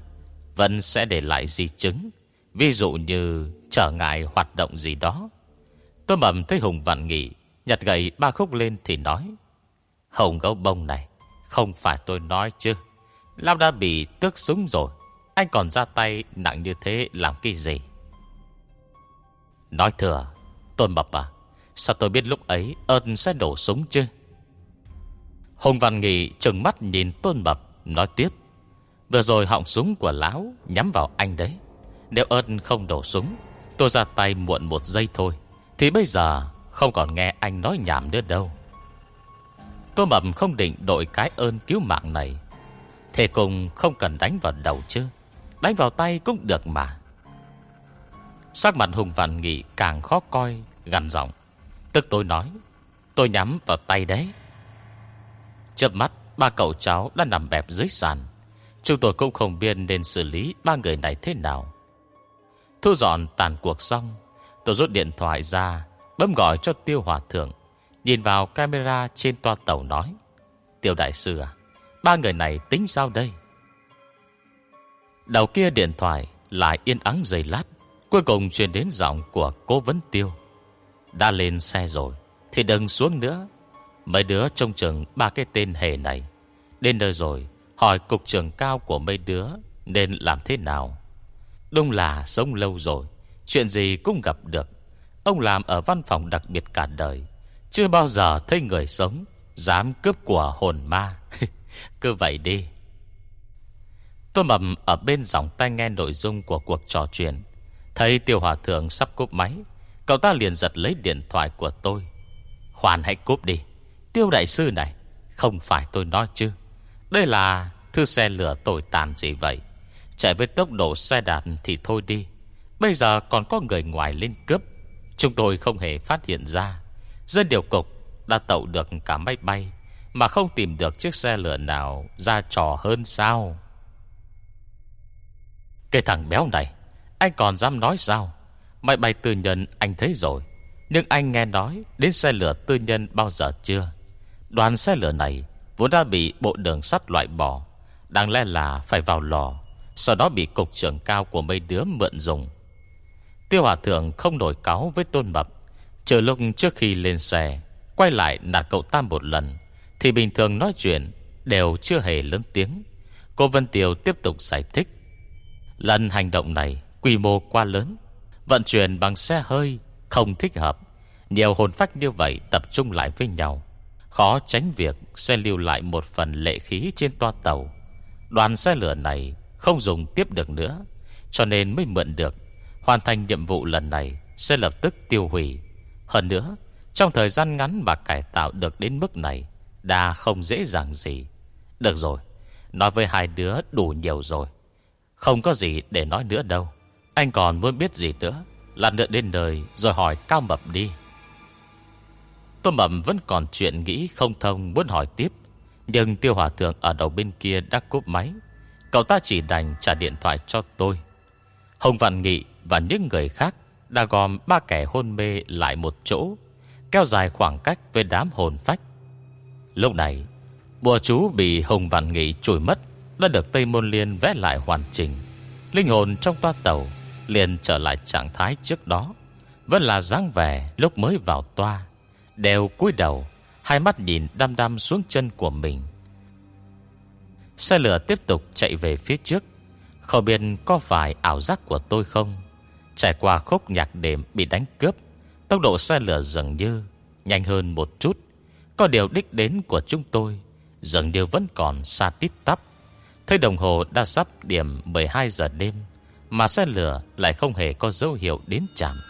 Vẫn sẽ để lại di chứng, Ví dụ như trở ngại hoạt động gì đó. Tôi mầm thấy Hùng vạn nghị Nhặt gậy ba khúc lên thì nói, Hồng gấu bông này, Không phải tôi nói chứ. Lão đã bị tước súng rồi anh còn ra tay nặng như thế làm cái gì? Nói thừa, Tôn Mập à Sao tôi biết lúc ấy ơn sẽ đổ súng chứ? Hùng Văn Nghị trừng mắt nhìn Tôn Mập Nói tiếp. Vừa rồi họng súng của lão Nhắm vào anh đấy. Nếu ơn không đổ súng, Tôi ra tay muộn một giây thôi, Thì bây giờ không còn nghe anh nói nhảm nữa đâu. Tô Mập không định đội cái ơn cứu mạng này. Thế cùng không cần đánh vào đầu chứ. Đánh vào tay cũng được mà. Sắc mặt Hùng Văn Nghị càng khó coi Gần giọng. Tức tôi nói, Tôi nhắm vào tay đấy. Chớp mắt, Ba cậu cháu đã nằm bẹp dưới sàn. Chúng tôi cũng không biết nên xử lý Ba người này thế nào. Thu dọn tàn cuộc xong, Tôi rút điện thoại ra, Bấm gọi cho Tiêu Hòa Thượng, Nhìn vào camera trên toa tàu nói, Tiêu Đại Sư à Ba người này tính sao đây? Đầu kia điện thoại Lại yên ắng dày lát, Cuối cùng truyền đến giọng của cố vấn Tiêu. Đã lên xe rồi, Thì đừng xuống nữa. Mấy đứa trông chừng ba cái tên hề này. Đến nơi rồi, Hỏi cục trưởng cao của mấy đứa Nên làm thế nào. Đúng là sống lâu rồi, Chuyện gì cũng gặp được. Ông làm ở văn phòng đặc biệt cả đời, Chưa bao giờ thấy người sống Dám cướp của hồn ma. Cứ vậy đi. Tôi mầm ở bên dòng tai nghe nội dung của cuộc trò chuyện. Thấy tiêu hòa thượng sắp cúp máy, Cậu ta liền giật lấy điện thoại của tôi. Khoan hãy cúp đi. Tiêu đại sư này, Không phải tôi nói chứ. Đây là thư xe lửa tồi tàn gì vậy? Chạy với tốc độ xe đạp thì thôi đi. Bây giờ còn có người ngoài lên cướp. Chúng tôi không hề phát hiện ra. Dân điều cục đã tậu được cả máy bay, Mà không tìm được chiếc xe lửa nào Ra trò hơn sao? Cái thằng béo này, Anh còn dám nói sao? Máy bay tư nhân anh thấy rồi, Nhưng anh nghe nói Đến xe lửa tư nhân bao giờ chưa? Đoàn xe lửa này Vốn đã bị bộ đường sắt loại bỏ, Đáng lẽ là phải vào lò, Sau đó bị cục trưởng cao của mấy đứa mượn dùng. Tiêu Hòa Thượng không đổi cáo với Tôn Mập Chờ lúc trước khi lên xe, Quay lại nạt cậu ta một lần, Thì bình thường nói chuyện Đều chưa hề lớn tiếng. Cô Vân Tiều tiếp tục giải thích. Lần hành động này Quy mô quá lớn, Vận chuyển bằng xe hơi Không thích hợp. Nhiều hồn phách như vậy tập trung lại với nhau. Khó tránh việc sẽ lưu lại một phần lệ khí trên toa tàu. Đoàn xe lửa này Không dùng tiếp được nữa, Cho nên mới mượn được. Hoàn thành nhiệm vụ lần này Sẽ lập tức tiêu hủy. Hơn nữa, Trong thời gian ngắn mà cải tạo được đến mức này Đã không dễ dàng gì. Được rồi, Nói với hai đứa đủ nhiều rồi. Không có gì để nói nữa đâu. Anh còn muốn biết gì nữa? Là nữa đến đời rồi hỏi Cao Mập đi. Tô Mập vẫn còn chuyện nghĩ không thông Muốn hỏi tiếp. Nhưng Tiêu Hòa Thượng ở đầu bên kia đã cúp máy. Cậu ta chỉ đành trả điện thoại cho tôi. Hồng Vạn Nghị và những người khác đã gom ba kẻ hôn mê lại một chỗ, kéo dài khoảng cách với đám hồn phách. Lúc này, bùa chú bị Hồng Vạn Nghị trùi mất đã được Tây Môn Liên vẽ lại hoàn chỉnh. Linh hồn trong toa tàu liền trở lại trạng thái trước đó, vẫn là dáng vẻ lúc mới vào toa, đều cúi đầu, hai mắt nhìn đăm đăm xuống chân của mình. Xe lửa tiếp tục chạy về phía trước, không biết có phải ảo giác của tôi không? Trải qua khúc nhạc đêm bị đánh cướp Tốc độ xe lửa dường như Nhanh hơn một chút Có điều đích đến của chúng tôi Dường như vẫn còn xa tít tắp Thấy đồng hồ đã sắp điểm 12 giờ đêm, Mà xe lửa lại không hề có dấu hiệu đến chạm.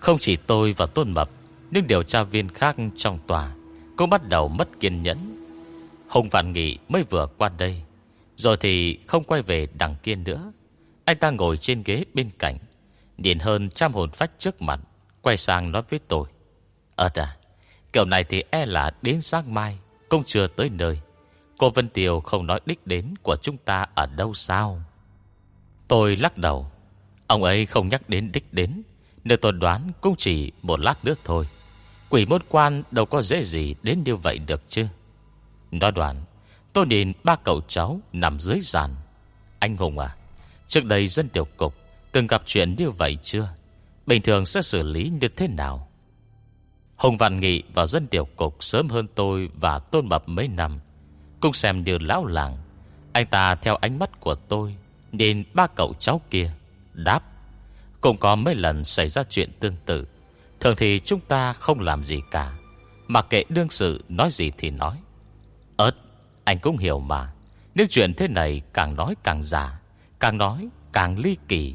Không chỉ tôi và Tôn Mập Nhưng điều tra viên khác trong tòa Cũng bắt đầu mất kiên nhẫn. Hùng Vạn Nghị mới vừa qua đây, Rồi thì không quay về đằng kia nữa. Anh ta ngồi trên ghế bên cạnh, Nhìn hơn trăm hồn phách trước mặt, Quay sang nói với tôi. Ờ à Kiểu này thì e là đến sáng mai, Cũng chưa tới nơi. Cô Vân Tiều không nói đích đến của chúng ta ở đâu sao? Tôi lắc đầu. Ông ấy không nhắc đến đích đến, Nếu tôi đoán cũng chỉ một lát nữa thôi. Quỷ môn quan đâu có dễ gì đến như vậy được chứ? Nói đoạn, Tôi nhìn ba cậu cháu nằm dưới giàn Anh Hùng à Trước đây dân tiểu cục Từng gặp chuyện như vậy chưa? Bình thường sẽ xử lý như thế nào? Hùng Văn Nghị vào dân tiểu cục Sớm hơn tôi và Tôn Mập mấy năm. Cũng xem như lão làng. Anh ta theo ánh mắt của tôi Nên ba cậu cháu kia, Đáp, Cũng có mấy lần xảy ra chuyện tương tự. Thường thì chúng ta không làm gì cả, Mà kệ đương sự nói gì thì nói. Ơt Anh cũng hiểu mà. Nếu chuyện thế này càng nói càng giả Càng nói càng ly kỳ.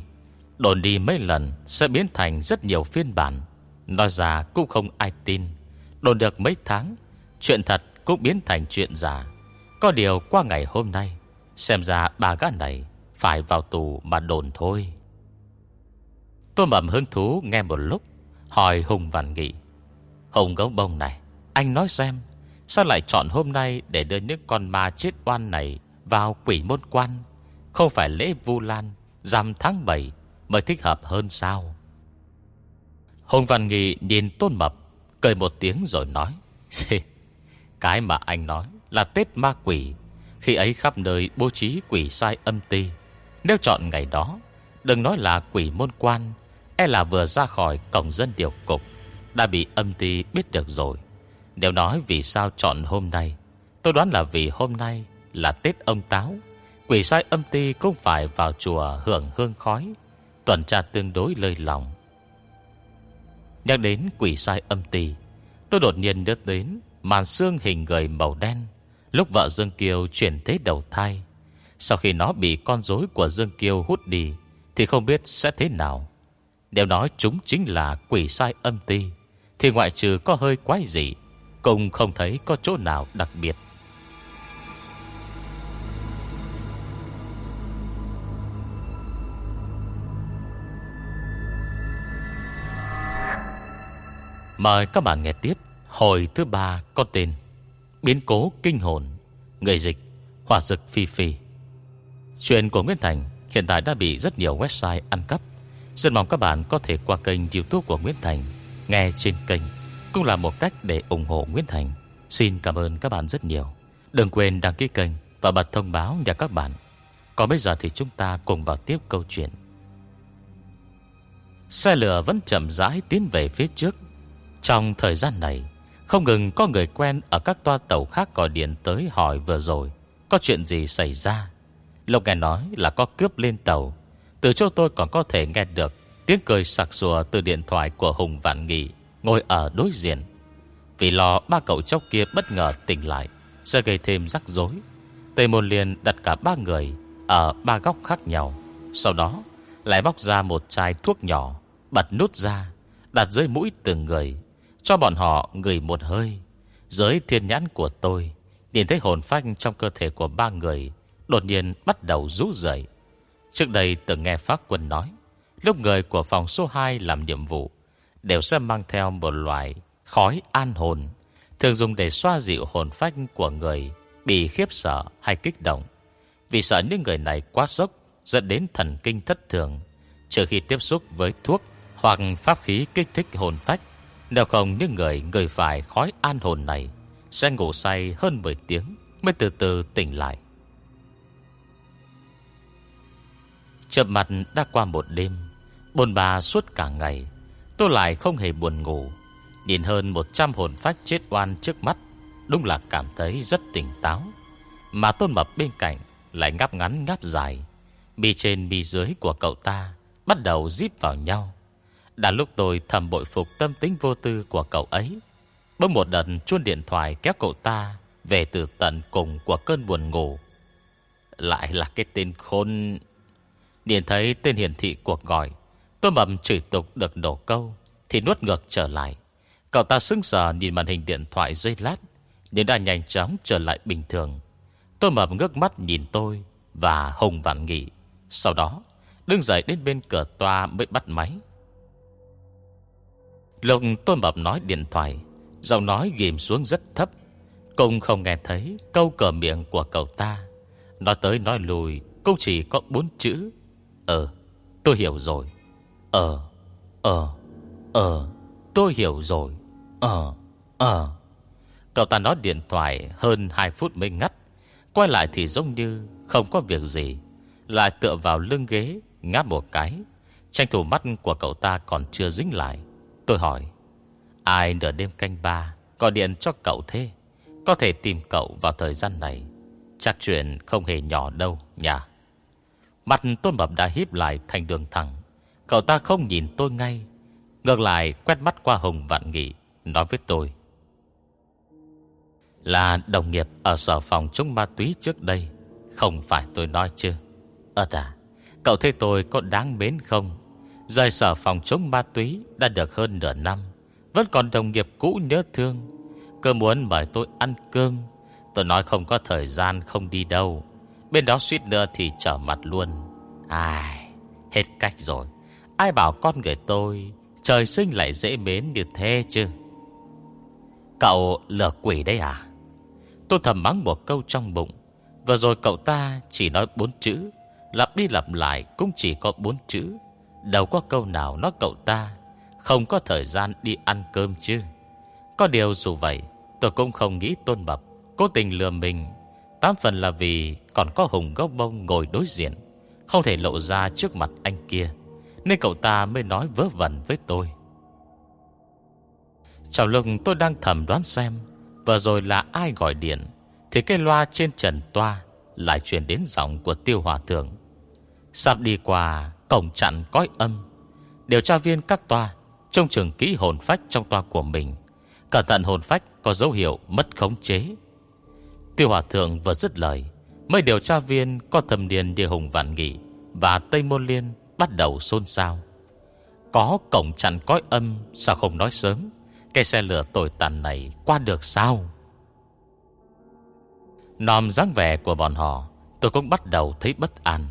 Đồn đi mấy lần sẽ biến thành rất nhiều phiên bản. Nói ra cũng không ai tin. Đồn được mấy tháng, Chuyện thật cũng biến thành chuyện giả có điều qua ngày hôm nay, Xem ra bà gã này Phải vào tù mà đồn thôi. Tôi mầm hứng thú nghe một lúc, Hỏi Hùng Văn Nghị. Hùng gấu bông này, Anh nói xem, Sao lại chọn hôm nay Để đưa những con ma chết oan này Vào quỷ môn quan? Không phải lễ Vu Lan Giảm tháng 7 Mới thích hợp hơn sao? Hùng Văn Nghị nhìn Tôn Mập, Cười một tiếng rồi nói, Cái mà anh nói là Tết ma quỷ. Khi ấy khắp nơi bố trí quỷ sai âm ti. Nếu chọn ngày đó, Đừng nói là quỷ môn quan E là vừa ra khỏi cổng dân điều cục, Đã bị âm ti biết được rồi. Nếu nói vì sao chọn hôm nay, Tôi đoán là vì hôm nay Là Tết ông Táo. Quỷ sai âm ti cũng phải vào chùa hưởng hương khói, Tuần tra tương đối lơi lòng Nhắc đến quỷ sai âm ti, Tôi đột nhiên nhớ đến Màn xương hình người màu đen Lúc vợ Dương Kiều chuyển thế đầu thai, Sau khi nó bị con rối của Dương Kiều hút đi, Thì không biết sẽ thế nào. Đều nói chúng chính là quỷ sai âm ti, Thì ngoại trừ có hơi quái dị, Cũng không thấy có chỗ nào đặc biệt. Mời các bạn nghe tiếp Hồi thứ ba có tên Biến cố kinh hồn, Người dịch Hòa dực phi phi. Chuyện của Nguyễn Thành hiện tại đã bị rất nhiều website ăn cắp. Rất mong các bạn có thể qua kênh youtube của Nguyễn Thành, Nghe trên kênh Cũng là một cách để ủng hộ Nguyễn Thành. Xin cảm ơn các bạn rất nhiều. Đừng quên đăng ký kênh Và bật thông báo nhà các bạn. Còn bây giờ thì chúng ta cùng vào tiếp câu chuyện. Xe lửa vẫn chậm rãi tiến về phía trước. Trong thời gian này không ngừng có người quen Ở các toa tàu khác gọi điện tới hỏi vừa rồi, Có chuyện gì xảy ra? Lộc nghe nói là có cướp lên tàu. Từ chỗ tôi còn có thể nghe được Tiếng cười sặc sùa từ điện thoại của Hùng Vạn Nghị Ngồi ở đối diện. Vì lo ba cậu chốc kia bất ngờ tỉnh lại, Sẽ gây thêm rắc rối. Tề Môn liền đặt cả ba người Ở ba góc khác nhau. Sau đó, lại bóc ra một chai thuốc nhỏ, Bật nút ra, Đặt dưới mũi từng người cho bọn họ ngửi một hơi. Giới thiên nhãn của tôi, Nhìn thấy hồn phách trong cơ thể của ba người Đột nhiên bắt đầu rú rời Trước đây từng nghe Pháp Quân nói, Lúc người của phòng số 2 làm nhiệm vụ, Đều sẽ mang theo một loại khói an hồn, Thường dùng để xoa dịu hồn phách của người Bị khiếp sợ hay kích động. Vì sợ những người này quá sốc, Dẫn đến thần kinh thất thường, Trừ khi tiếp xúc với thuốc Hoặc pháp khí kích thích hồn phách nếu không những người người phải khói an hồn này Sẽ ngủ say hơn 10 tiếng Mới từ từ tỉnh lại. Chợp mặt đã qua một đêm Bồn bà suốt cả ngày. Tôi lại không hề buồn ngủ. Nhìn hơn 100 hồn phách chết oan trước mắt, Đúng là cảm thấy rất tỉnh táo. Mà tôn mập bên cạnh Lại ngáp ngắn ngáp dài. Mi trên mi dưới của cậu ta Bắt đầu díp vào nhau đã lúc tôi thầm bội phục tâm tính vô tư của cậu ấy. Bỗng một đợt chuông điện thoại kéo cậu ta Về từ tận cùng của cơn buồn ngủ. Lại là cái tên khôn Nhìn thấy tên hiển thị cuộc gọi, Tôi mầm chửi tục được đổ câu, Thì nuốt ngược trở lại. Cậu ta sững sờ nhìn màn hình điện thoại dây lát, Nhưng đã nhanh chóng trở lại bình thường. Tôi mầm ngước mắt nhìn tôi Và Hùng Vạn Nghị. Sau đó, đứng dậy đến bên cửa toa mới bắt máy. Lục Tôn Mập nói điện thoại, Giọng nói ghim xuống rất thấp. Cũng không nghe thấy câu cờ miệng của cậu ta. Nói tới nói lùi, Cũng chỉ có bốn chữ. Ờ tôi hiểu rồi. Ờ Ờ Ờ tôi hiểu rồi. Ờ Ờ. Cậu ta nói điện thoại hơn 2 phút mới ngắt. Quay lại thì giống như Không có việc gì. Lại tựa vào lưng ghế, Ngáp một cái. Tranh thủ mắt của cậu ta còn chưa dính lại. Tôi hỏi, Ai nửa đêm canh ba Gọi điện cho cậu thế? Có thể tìm cậu vào thời gian này. Chắc chuyện không hề nhỏ đâu nhà Mặt tôn mập đã híp lại thành đường thẳng. Cậu ta không nhìn tôi ngay, Ngược lại quét mắt qua Hùng Vạn Nghị, Nói với tôi. Là đồng nghiệp ở sở phòng chống ma túy trước đây, Không phải tôi nói chứ. Ơt à Cậu thấy tôi có đáng mến không? Rời sở phòng chống ma túy Đã được hơn nửa năm, Vẫn còn đồng nghiệp cũ nhớ thương. Cơ muốn mời tôi ăn cơm, Tôi nói không có thời gian, không đi đâu. Bên đó suýt nữa thì trở mặt luôn. Ai, Hết cách rồi. Ai bảo con người tôi, Trời sinh lại dễ mến như thế chứ? Cậu lừa quỷ đấy à? Tôi thầm mắng một câu trong bụng. Vừa rồi cậu ta chỉ nói bốn chữ, Lặp đi lặp lại cũng chỉ có bốn chữ. Đâu có câu nào nói cậu ta, Không có thời gian đi ăn cơm chứ. Có điều dù vậy, Tôi cũng không nghĩ tôn bập Cố tình lừa mình. Tám phần là vì còn có hùng gốc bông ngồi đối diện, Không thể lộ ra trước mặt anh kia, Nên cậu ta mới nói vớ vẩn với tôi. Trong lúc tôi đang thầm đoán xem, Vừa rồi là ai gọi điện, Thì cái loa trên trần toa Lại truyền đến giọng của tiêu hòa thượng. Sắp đi qua Cổng chặn cõi âm. Điều tra viên các toa, Trông chừng kỹ hồn phách trong toa của mình. Cẩn thận hồn phách có dấu hiệu mất khống chế. Tiêu Hòa Thượng vừa dứt lời, Mấy điều tra viên có thầm điền địa hùng vạn nghị Và Tây Môn Liên bắt đầu xôn xao. Có cổng chặn cõi âm, Sao không nói sớm? Cái xe lửa tồi tàn này qua được sao? Nòm dáng vẻ của bọn họ, Tôi cũng bắt đầu thấy bất an.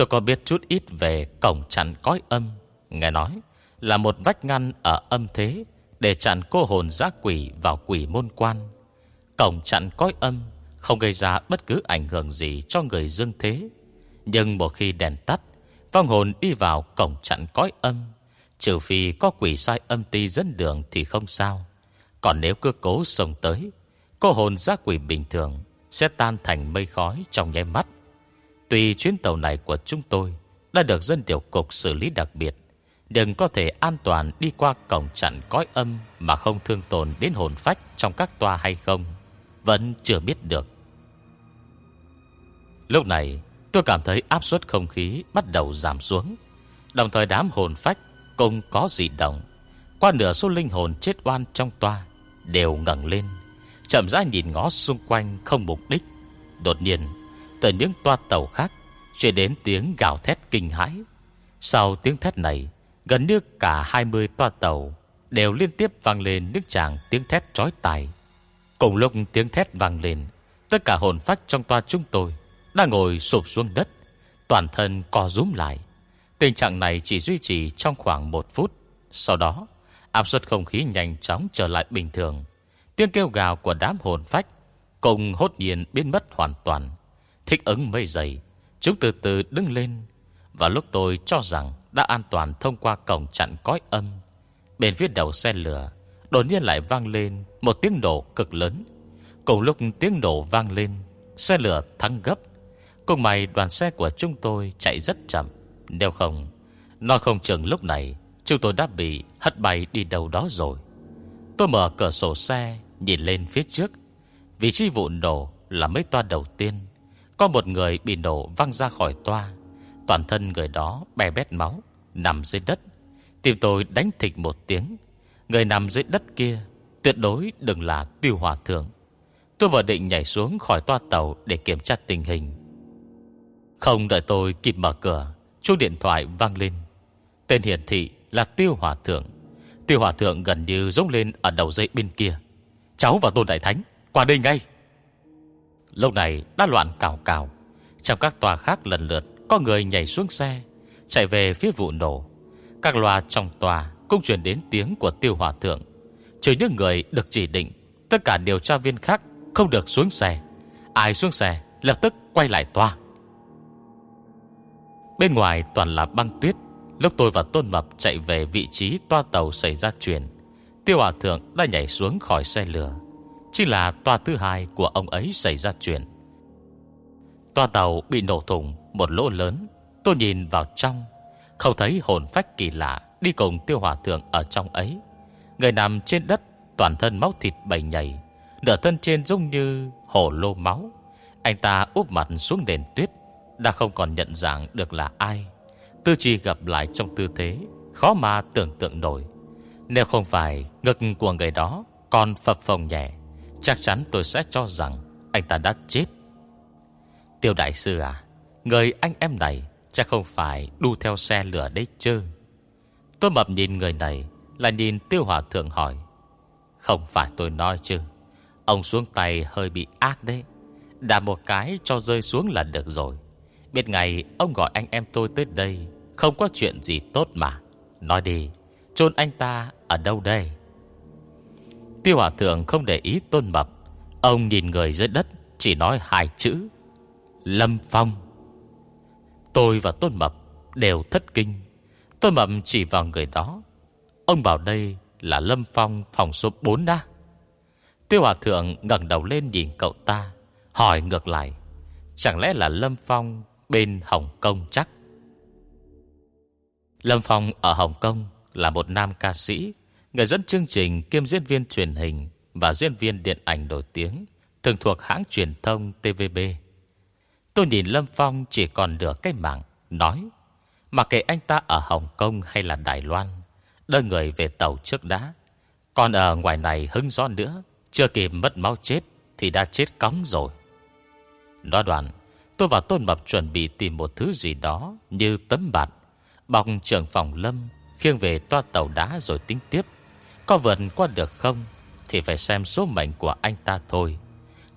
Tôi có biết chút ít về cổng chặn cõi âm, Nghe nói là một vách ngăn ở âm thế Để chặn cô hồn giác quỷ vào quỷ môn quan. Cổng chặn cõi âm Không gây ra bất cứ ảnh hưởng gì cho người dương thế, Nhưng một khi đèn tắt, Vong hồn đi vào cổng chặn cõi âm, Trừ phi có quỷ sai âm ti dẫn đường thì không sao. Còn nếu cứ cố sông tới, Cô hồn giác quỷ bình thường Sẽ tan thành mây khói trong nháy mắt. Tuy chuyến tàu này của chúng tôi Đã được dân điều cục xử lý đặc biệt Đừng có thể an toàn đi qua cổng chặn cõi âm Mà không thương tổn đến hồn phách Trong các toa hay không, Vẫn chưa biết được. Lúc này, tôi cảm thấy áp suất không khí Bắt đầu giảm xuống. Đồng thời đám hồn phách Cũng có dị động. Qua nửa số linh hồn chết oan trong toa Đều ngẩng lên, Chậm rãi nhìn ngó xung quanh không mục đích. Đột nhiên từ những toa tàu khác Chuyển đến tiếng gào thét kinh hãi. Sau tiếng thét này, Gần như cả 20 toa tàu Đều liên tiếp vang lên những chàng tiếng thét trói tài Cùng lúc tiếng thét vang lên, Tất cả hồn phách trong toa chúng tôi Đang ngồi sụp xuống đất, Toàn thân co rúm lại. Tình trạng này chỉ duy trì trong khoảng một phút. Sau đó, Áp suất không khí nhanh chóng trở lại bình thường. Tiếng kêu gào của đám hồn phách Cùng hốt nhiên biến mất hoàn toàn. Thích ứng mây dày Chúng từ từ đứng lên Và lúc tôi cho rằng đã an toàn thông qua cổng chặn cõi âm. Bên phía đầu xe lửa, đột nhiên lại vang lên một tiếng nổ cực lớn. Cùng lúc tiếng nổ vang lên, xe lửa thắng gấp. Cùng mày đoàn xe của chúng tôi chạy rất chậm. Nếu không, nói không chừng lúc này chúng tôi đã bị hất bay đi đâu đó rồi. Tôi mở cửa sổ xe, nhìn lên phía trước. Vị trí vụ nổ là mấy toa đầu tiên. Có một người bị nổ văng ra khỏi toa. Toàn thân người đó bè bét máu, Nằm dưới đất. Tim tôi đánh thịt một tiếng. Người nằm dưới đất kia, Tuyệt đối đừng là tiêu hòa thượng. Tôi vừa định nhảy xuống khỏi toa tàu Để kiểm tra tình hình. Không đợi tôi kịp mở cửa, Chuông điện thoại vang lên. Tên hiển thị là tiêu hòa thượng. Tiêu hòa thượng gần như rống lên Ở đầu dây bên kia. Cháu và tôn đại thánh, qua đây ngay. Lúc này đã loạn cào cào. Trong các tòa khác lần lượt, có người nhảy xuống xe, Chạy về phía vụ nổ. Các loa trong tòa cũng truyền đến tiếng của tiêu hòa thượng. Trừ những người được chỉ định, Tất cả điều tra viên khác Không được xuống xe. Ai xuống xe, lập tức quay lại tòa. Bên ngoài toàn là băng tuyết. Lúc tôi và Tôn Mập chạy về vị trí toa tàu xảy ra chuyện, Tiêu Hòa Thượng đã nhảy xuống khỏi xe lửa chính là toa thứ hai của ông ấy xảy ra chuyện. Toa tàu bị nổ thùng một lỗ lớn. Tôi nhìn vào trong, Không thấy hồn phách kỳ lạ Đi cùng tiêu hòa thượng ở trong ấy. Người nằm trên đất, Toàn thân máu thịt bầy nhảy Nửa thân trên giống như hồ lô máu. Anh ta úp mặt xuống nền tuyết, Đã không còn nhận dạng được là ai. Tư chi gặp lại trong tư thế, Khó mà tưởng tượng nổi. Nếu không phải ngực của người đó Còn phập phồng nhẹ Chắc chắn tôi sẽ cho rằng Anh ta đã chết. Tiêu đại sư à Người anh em này Chắc không phải đu theo xe lửa đấy chứ. Tôi mập nhìn người này Là nhìn tiêu hòa thượng hỏi, Không phải tôi nói chứ, Ông xuống tay hơi bị ác đấy. Đã một cái cho rơi xuống là được rồi. Biết ngày ông gọi anh em tôi tới đây, Không có chuyện gì tốt mà. Nói đi, chôn anh ta ở đâu đây? Tiêu hòa thượng không để ý tôn mập Ông nhìn người dưới đất Chỉ nói hai chữ Lâm Phong Tôi và Tôn Mập đều thất kinh. Tôn Mập chỉ vào người đó. Ông bảo đây là Lâm Phong phòng số 4 đã. Tiêu Hòa Thượng ngẩng đầu lên nhìn cậu ta. Hỏi ngược lại. Chẳng lẽ là Lâm Phong bên Hồng Kông chắc? Lâm Phong ở Hồng Kông là một nam ca sĩ, người dẫn chương trình kiêm diễn viên truyền hình và diễn viên điện ảnh nổi tiếng, thường thuộc hãng truyền thông TVB. Tôi nhìn Lâm Phong chỉ còn được cái mạng Nói Mà kể anh ta ở Hồng Kông hay là Đài Loan Đưa người về tàu trước đã. Còn ở ngoài này hưng gió nữa Chưa kịp mất máu chết Thì đã chết cóng rồi. Nói đoạn Tôi và Tôn Mập chuẩn bị tìm một thứ gì đó Như tấm bạt Bọc trưởng phòng lâm Khiêng về toa tàu đá rồi tính tiếp. Có vượt qua được không Thì phải xem số mệnh của anh ta thôi.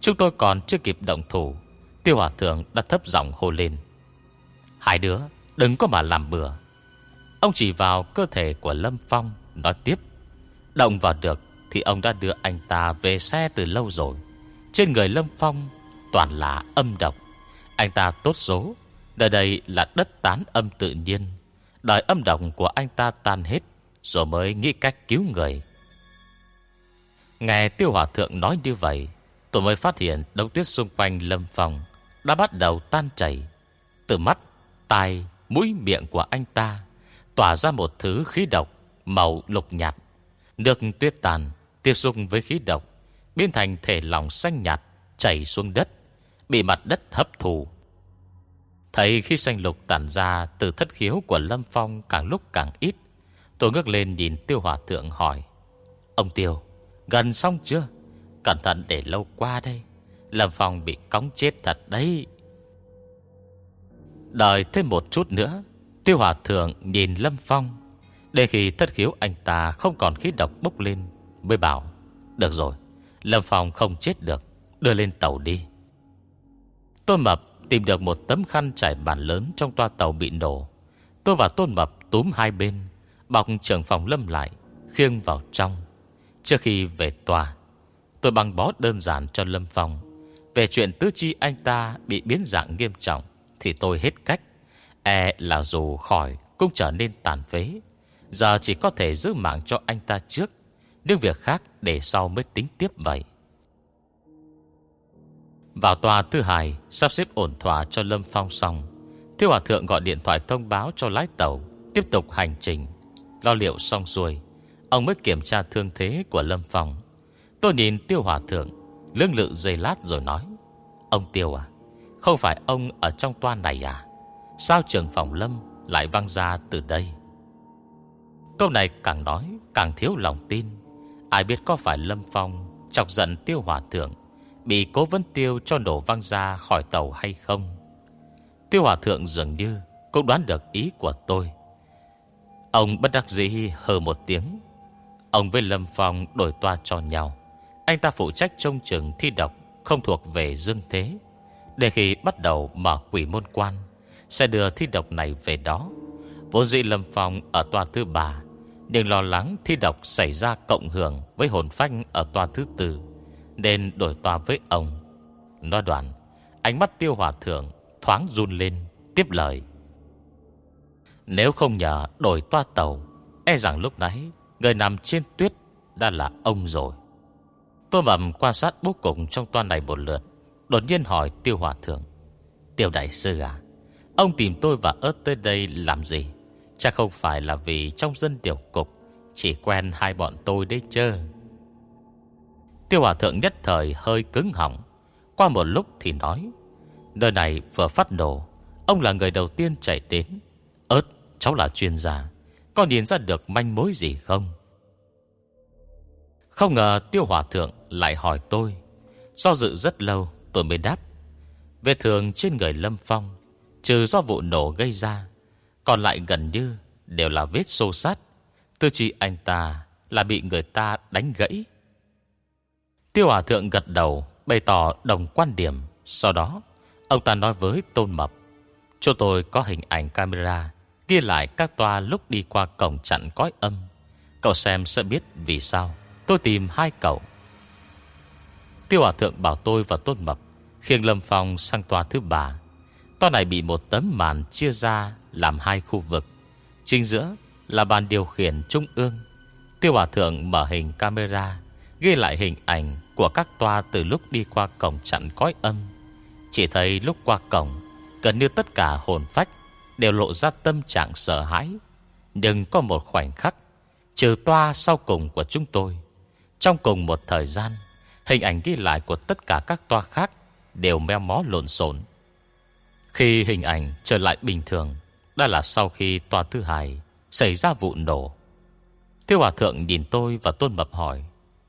Chúng tôi còn chưa kịp động thủ, Tiêu Hòa Thượng đã thấp giọng hô lên. Hai đứa, đừng có mà làm bừa. Ông chỉ vào cơ thể của Lâm Phong, Nói tiếp. Động vào được thì ông đã đưa anh ta về xe từ lâu rồi. Trên người Lâm Phong toàn là âm độc. Anh ta tốt số Đời đây là đất tán âm tự nhiên. Đợi âm độc của anh ta tan hết. Rồi mới nghĩ cách cứu người. Nghe Tiêu Hòa Thượng nói như vậy Tôi mới phát hiện đống tuyết xung quanh Lâm Phong Đã bắt đầu tan chảy. Từ mắt, tai, mũi miệng của anh ta Tỏa ra một thứ khí độc Màu lục nhạt. Nước tuyết tàn Tiếp xúc với khí độc Biến thành thể lòng xanh nhạt Chảy xuống đất Bị mặt đất hấp thụ. Thấy khi xanh lục tản ra Từ thất khiếu của Lâm Phong càng lúc càng ít Tôi ngước lên nhìn Tiêu Hòa Thượng hỏi, Ông Tiêu, Gần xong chưa? Cẩn thận để lâu qua đây Lâm Phong bị cống chết thật đấy. Đợi thêm một chút nữa, Tiêu Hòa Thượng nhìn Lâm Phong, Để khi thất khiếu anh ta không còn khí độc bốc lên, Mới bảo, Được rồi, Lâm Phong không chết được, Đưa lên tàu đi. Tôn Mập tìm được một tấm khăn trải bàn lớn Trong toa tàu bị nổ. Tôi và Tôn Mập túm hai bên Bọc trưởng phòng Lâm lại, Khiêng vào trong. Trước khi về tòa, Tôi băng bó đơn giản cho Lâm Phong Về chuyện tứ chi anh ta Bị biến dạng nghiêm trọng Thì tôi hết cách. E là dù khỏi cũng trở nên tàn phế. Giờ chỉ có thể giữ mạng cho anh ta trước. Nhưng việc khác để sau mới tính tiếp vậy. Vào tòa thứ hai, Sắp xếp ổn thỏa cho Lâm Phong xong. Thiêu Hòa Thượng gọi điện thoại thông báo cho lái tàu, Tiếp tục hành trình. Lo liệu xong xuôi, Ông mới kiểm tra thương thế của Lâm Phong. Tôi nhìn Tiêu Hòa Thượng Lương lự dây lát rồi nói, Ông Tiêu à Không phải ông ở trong toa này à? Sao trưởng phòng Lâm lại văng ra từ đây? Câu này càng nói càng thiếu lòng tin. Ai biết có phải Lâm Phong Chọc giận Tiêu Hòa Thượng, Bị cố vấn tiêu cho nổ văng ra khỏi tàu hay không? Tiêu Hòa Thượng dường như Cũng đoán được ý của tôi. Ông bất đắc dĩ hờ một tiếng. Ông với Lâm Phong đổi toa cho nhau. Anh ta phụ trách trông trường thi độc, Không thuộc về dương thế. Để khi bắt đầu mở quỷ môn quan, Sẽ đưa thi độc này về đó. Vốn dĩ Lâm Phong ở toa thứ ba, Nhưng lo lắng thi độc xảy ra cộng hưởng Với hồn phách ở toa thứ tư, Nên đổi toa với ông. Nói đoạn, Ánh mắt tiêu hòa thượng thoáng run lên, Tiếp lời. Nếu không nhờ đổi toa tàu E rằng lúc nãy Người nằm trên tuyết đã là ông rồi. Tôi mầm quan sát bố cục trong toa này một lượt, Đột nhiên hỏi tiêu hòa thượng, Tiêu đại sư à Ông tìm tôi và ớt tới đây làm gì? Chắc không phải là vì trong dân tiểu cục Chỉ quen hai bọn tôi đấy chơ Tiêu hòa thượng nhất thời hơi cứng hỏng Qua một lúc thì nói, Nơi này vừa phát nổ, Ông là người đầu tiên chạy đến cháu là chuyên gia. Có nhìn ra được manh mối gì không? Không ngờ tiêu hòa thượng lại hỏi tôi. Do dự rất lâu, tôi mới đáp. Về thường trên người Lâm Phong, Trừ do vụ nổ gây ra, Còn lại gần như đều là vết xô sát. Tư chi anh ta là bị người ta đánh gãy. Tiêu Hòa Thượng gật đầu, Bày tỏ đồng quan điểm. Sau đó, Ông ta nói với Tôn Mập, Chỗ tôi có hình ảnh camera Ghi lại các toa lúc đi qua cổng chặn cõi âm. Cậu xem sẽ biết vì sao. Tôi tìm hai cậu. Tiêu Hòa Thượng bảo tôi và Tôn Mập Khiêng Lâm Phong sang tòa thứ ba. Toa này bị một tấm màn chia ra Làm hai khu vực. Chính giữa là bàn điều khiển trung ương. Tiêu Hòa Thượng mở hình camera, Ghi lại hình ảnh của các toa Từ lúc đi qua cổng chặn cõi âm. Chỉ thấy lúc qua cổng, Gần như tất cả hồn phách Đều lộ ra tâm trạng sợ hãi. Nhưng có một khoảnh khắc, Trừ toa sau cùng của chúng tôi, Trong cùng một thời gian, Hình ảnh ghi lại của tất cả các toa khác Đều meo mó lộn xộn. Khi hình ảnh trở lại bình thường Đã là sau khi toa thứ hai Xảy ra vụ nổ. Tiêu Hòa Thượng nhìn tôi và Tôn Mập hỏi,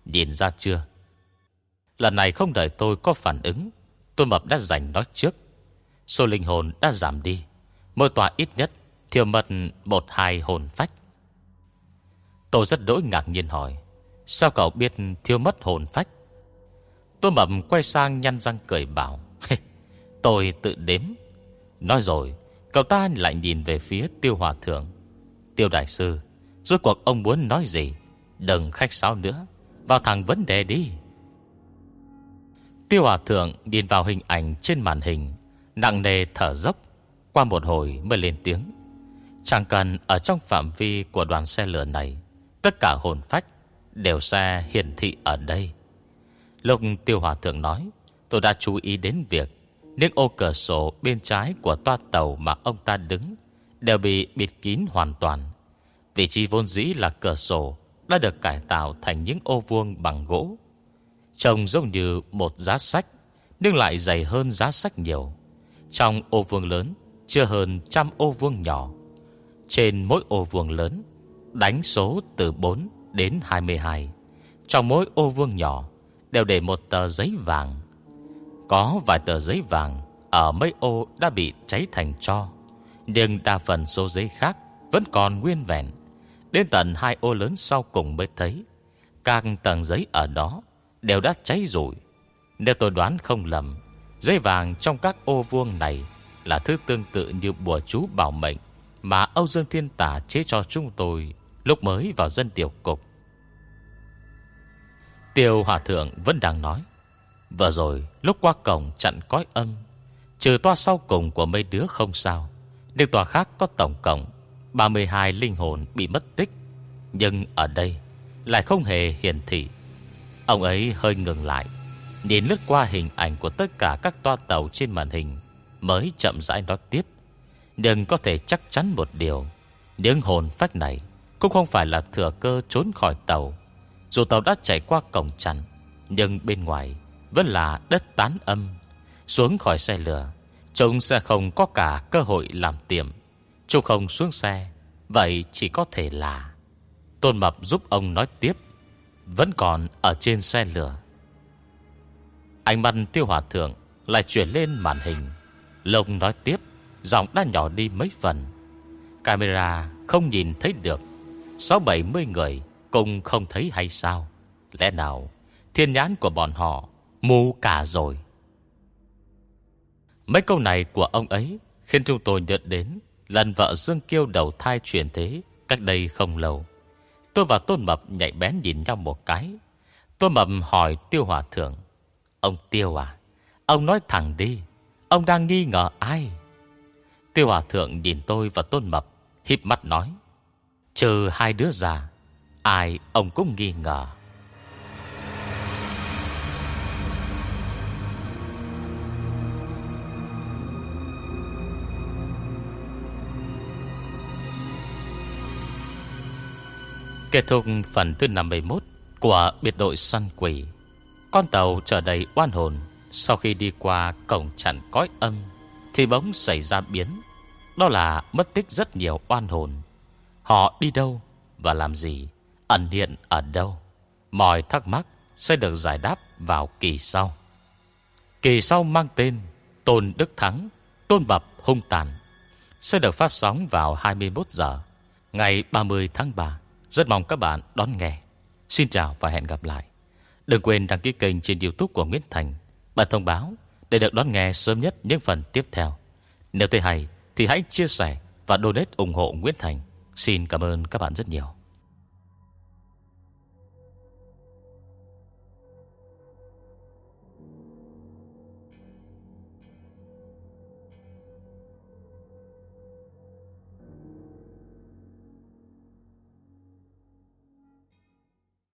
Nhìn ra chưa? Lần này không đợi tôi có phản ứng, Tôn Mập đã giành nói trước. Số linh hồn đã giảm đi. Mỗi tòa ít nhất, Thiêu mất một hai hồn phách. Tôi rất đỗi ngạc nhiên hỏi, Sao cậu biết thiêu mất hồn phách? Tôi Mập quay sang nhăn răng cười bảo Tôi tự đếm. Nói rồi, Cậu ta lại nhìn về phía tiêu hòa thượng. Tiêu đại sư, Rốt cuộc ông muốn nói gì? Đừng khách sáo nữa, Vào thẳng vấn đề đi. Tiêu hòa thượng nhìn vào hình ảnh trên màn hình, Nặng nề thở dốc. Qua một hồi mới lên tiếng. Chẳng cần ở trong phạm vi của đoàn xe lửa này, Tất cả hồn phách Đều xe hiển thị ở đây. Lục tiêu hòa thượng nói, Tôi đã chú ý đến việc Những ô cửa sổ bên trái của toa tàu Mà ông ta đứng Đều bị bịt kín hoàn toàn. Vị trí vốn dĩ là cửa sổ Đã được cải tạo thành những ô vuông bằng gỗ. Trông giống như một giá sách, Nhưng lại dày hơn giá sách nhiều. Trong ô vuông lớn chưa hơn trăm ô vuông nhỏ. Trên mỗi ô vuông lớn, Đánh số từ 4 đến 22 Trong mỗi ô vuông nhỏ, Đều để một tờ giấy vàng. Có vài tờ giấy vàng Ở mấy ô đã bị cháy thành cho Nhưng đa phần số giấy khác Vẫn còn nguyên vẹn. Đến tận hai ô lớn sau cùng mới thấy, Các tầng giấy ở đó Đều đã cháy rồi Nếu tôi đoán không lầm, Giấy vàng trong các ô vuông này là thứ tương tự như bùa chú bảo mệnh Mà Âu Dương Thiên Tả chế cho chúng tôi Lúc mới vào dân tiểu cục. Tiêu Hòa Thượng vẫn đang nói, Vừa rồi, lúc qua cổng chặn cõi âm, Trừ toa sau cùng của mấy đứa không sao, Nhưng tòa khác có tổng cộng 32 linh hồn bị mất tích, Nhưng ở đây Lại không hề hiển thị. Ông ấy hơi ngừng lại, Nhìn lướt qua hình ảnh của tất cả các toa tàu trên màn hình Mới chậm rãi nói tiếp. Đừng có thể chắc chắn một điều. Những hồn phách này Cũng không phải là thừa cơ trốn khỏi tàu. Dù tàu đã chạy qua cổng chắn Nhưng bên ngoài Vẫn là đất tán âm. Xuống khỏi xe lửa, Chúng sẽ không có cả cơ hội làm tiệm. Chú không xuống xe, Vậy chỉ có thể là. Tôn Mập giúp ông nói tiếp, Vẫn còn ở trên xe lửa. Ánh mắt tiêu hòa thượng Lại chuyển lên màn hình. Lông nói tiếp, Giọng đã nhỏ đi mấy phần. Camera không nhìn thấy được. Sáu bảy mươi người Cùng không thấy hay sao? Lẽ nào thiên nhãn của bọn họ Mù cả rồi? Mấy câu này của ông ấy Khiến chúng tôi nhận đến Lần vợ Dương Kiêu đầu thai chuyển thế Cách đây không lâu. Tôi và Tôn Mập nhạy bén nhìn nhau một cái. Tôn Mập hỏi Tiêu Hòa Thượng, Ông Tiêu à Ông nói thẳng đi Ông đang nghi ngờ ai? Tiêu Hòa Thượng nhìn tôi và Tôn Mập Hiếp mắt nói, Trừ hai đứa già, Ai ông cũng nghi ngờ. Kết thúc phần thứ 51 Của biệt đội săn quỷ, Con tàu trở đầy oan hồn. Sau khi đi qua cổng chặn cõi âm, Thì bỗng xảy ra biến. Đó là mất tích rất nhiều oan hồn. Họ đi đâu Và làm gì? Ẩn hiện ở đâu? Mọi thắc mắc sẽ được giải đáp vào kỳ sau. Kỳ sau mang tên Tôn Đức Thắng, Tôn Bập Hung Tàn, Sẽ được phát sóng vào 21 giờ, Ngày 30 tháng 3 rất mong các bạn đón nghe. Xin chào và hẹn gặp lại. Đừng quên đăng ký kênh trên youtube của Nguyễn Thành bạn thông báo, để được đón nghe sớm nhất những phần tiếp theo. Nếu thấy hay thì hãy chia sẻ và donate ủng hộ Nguyễn Thành. Xin cảm ơn các bạn rất nhiều.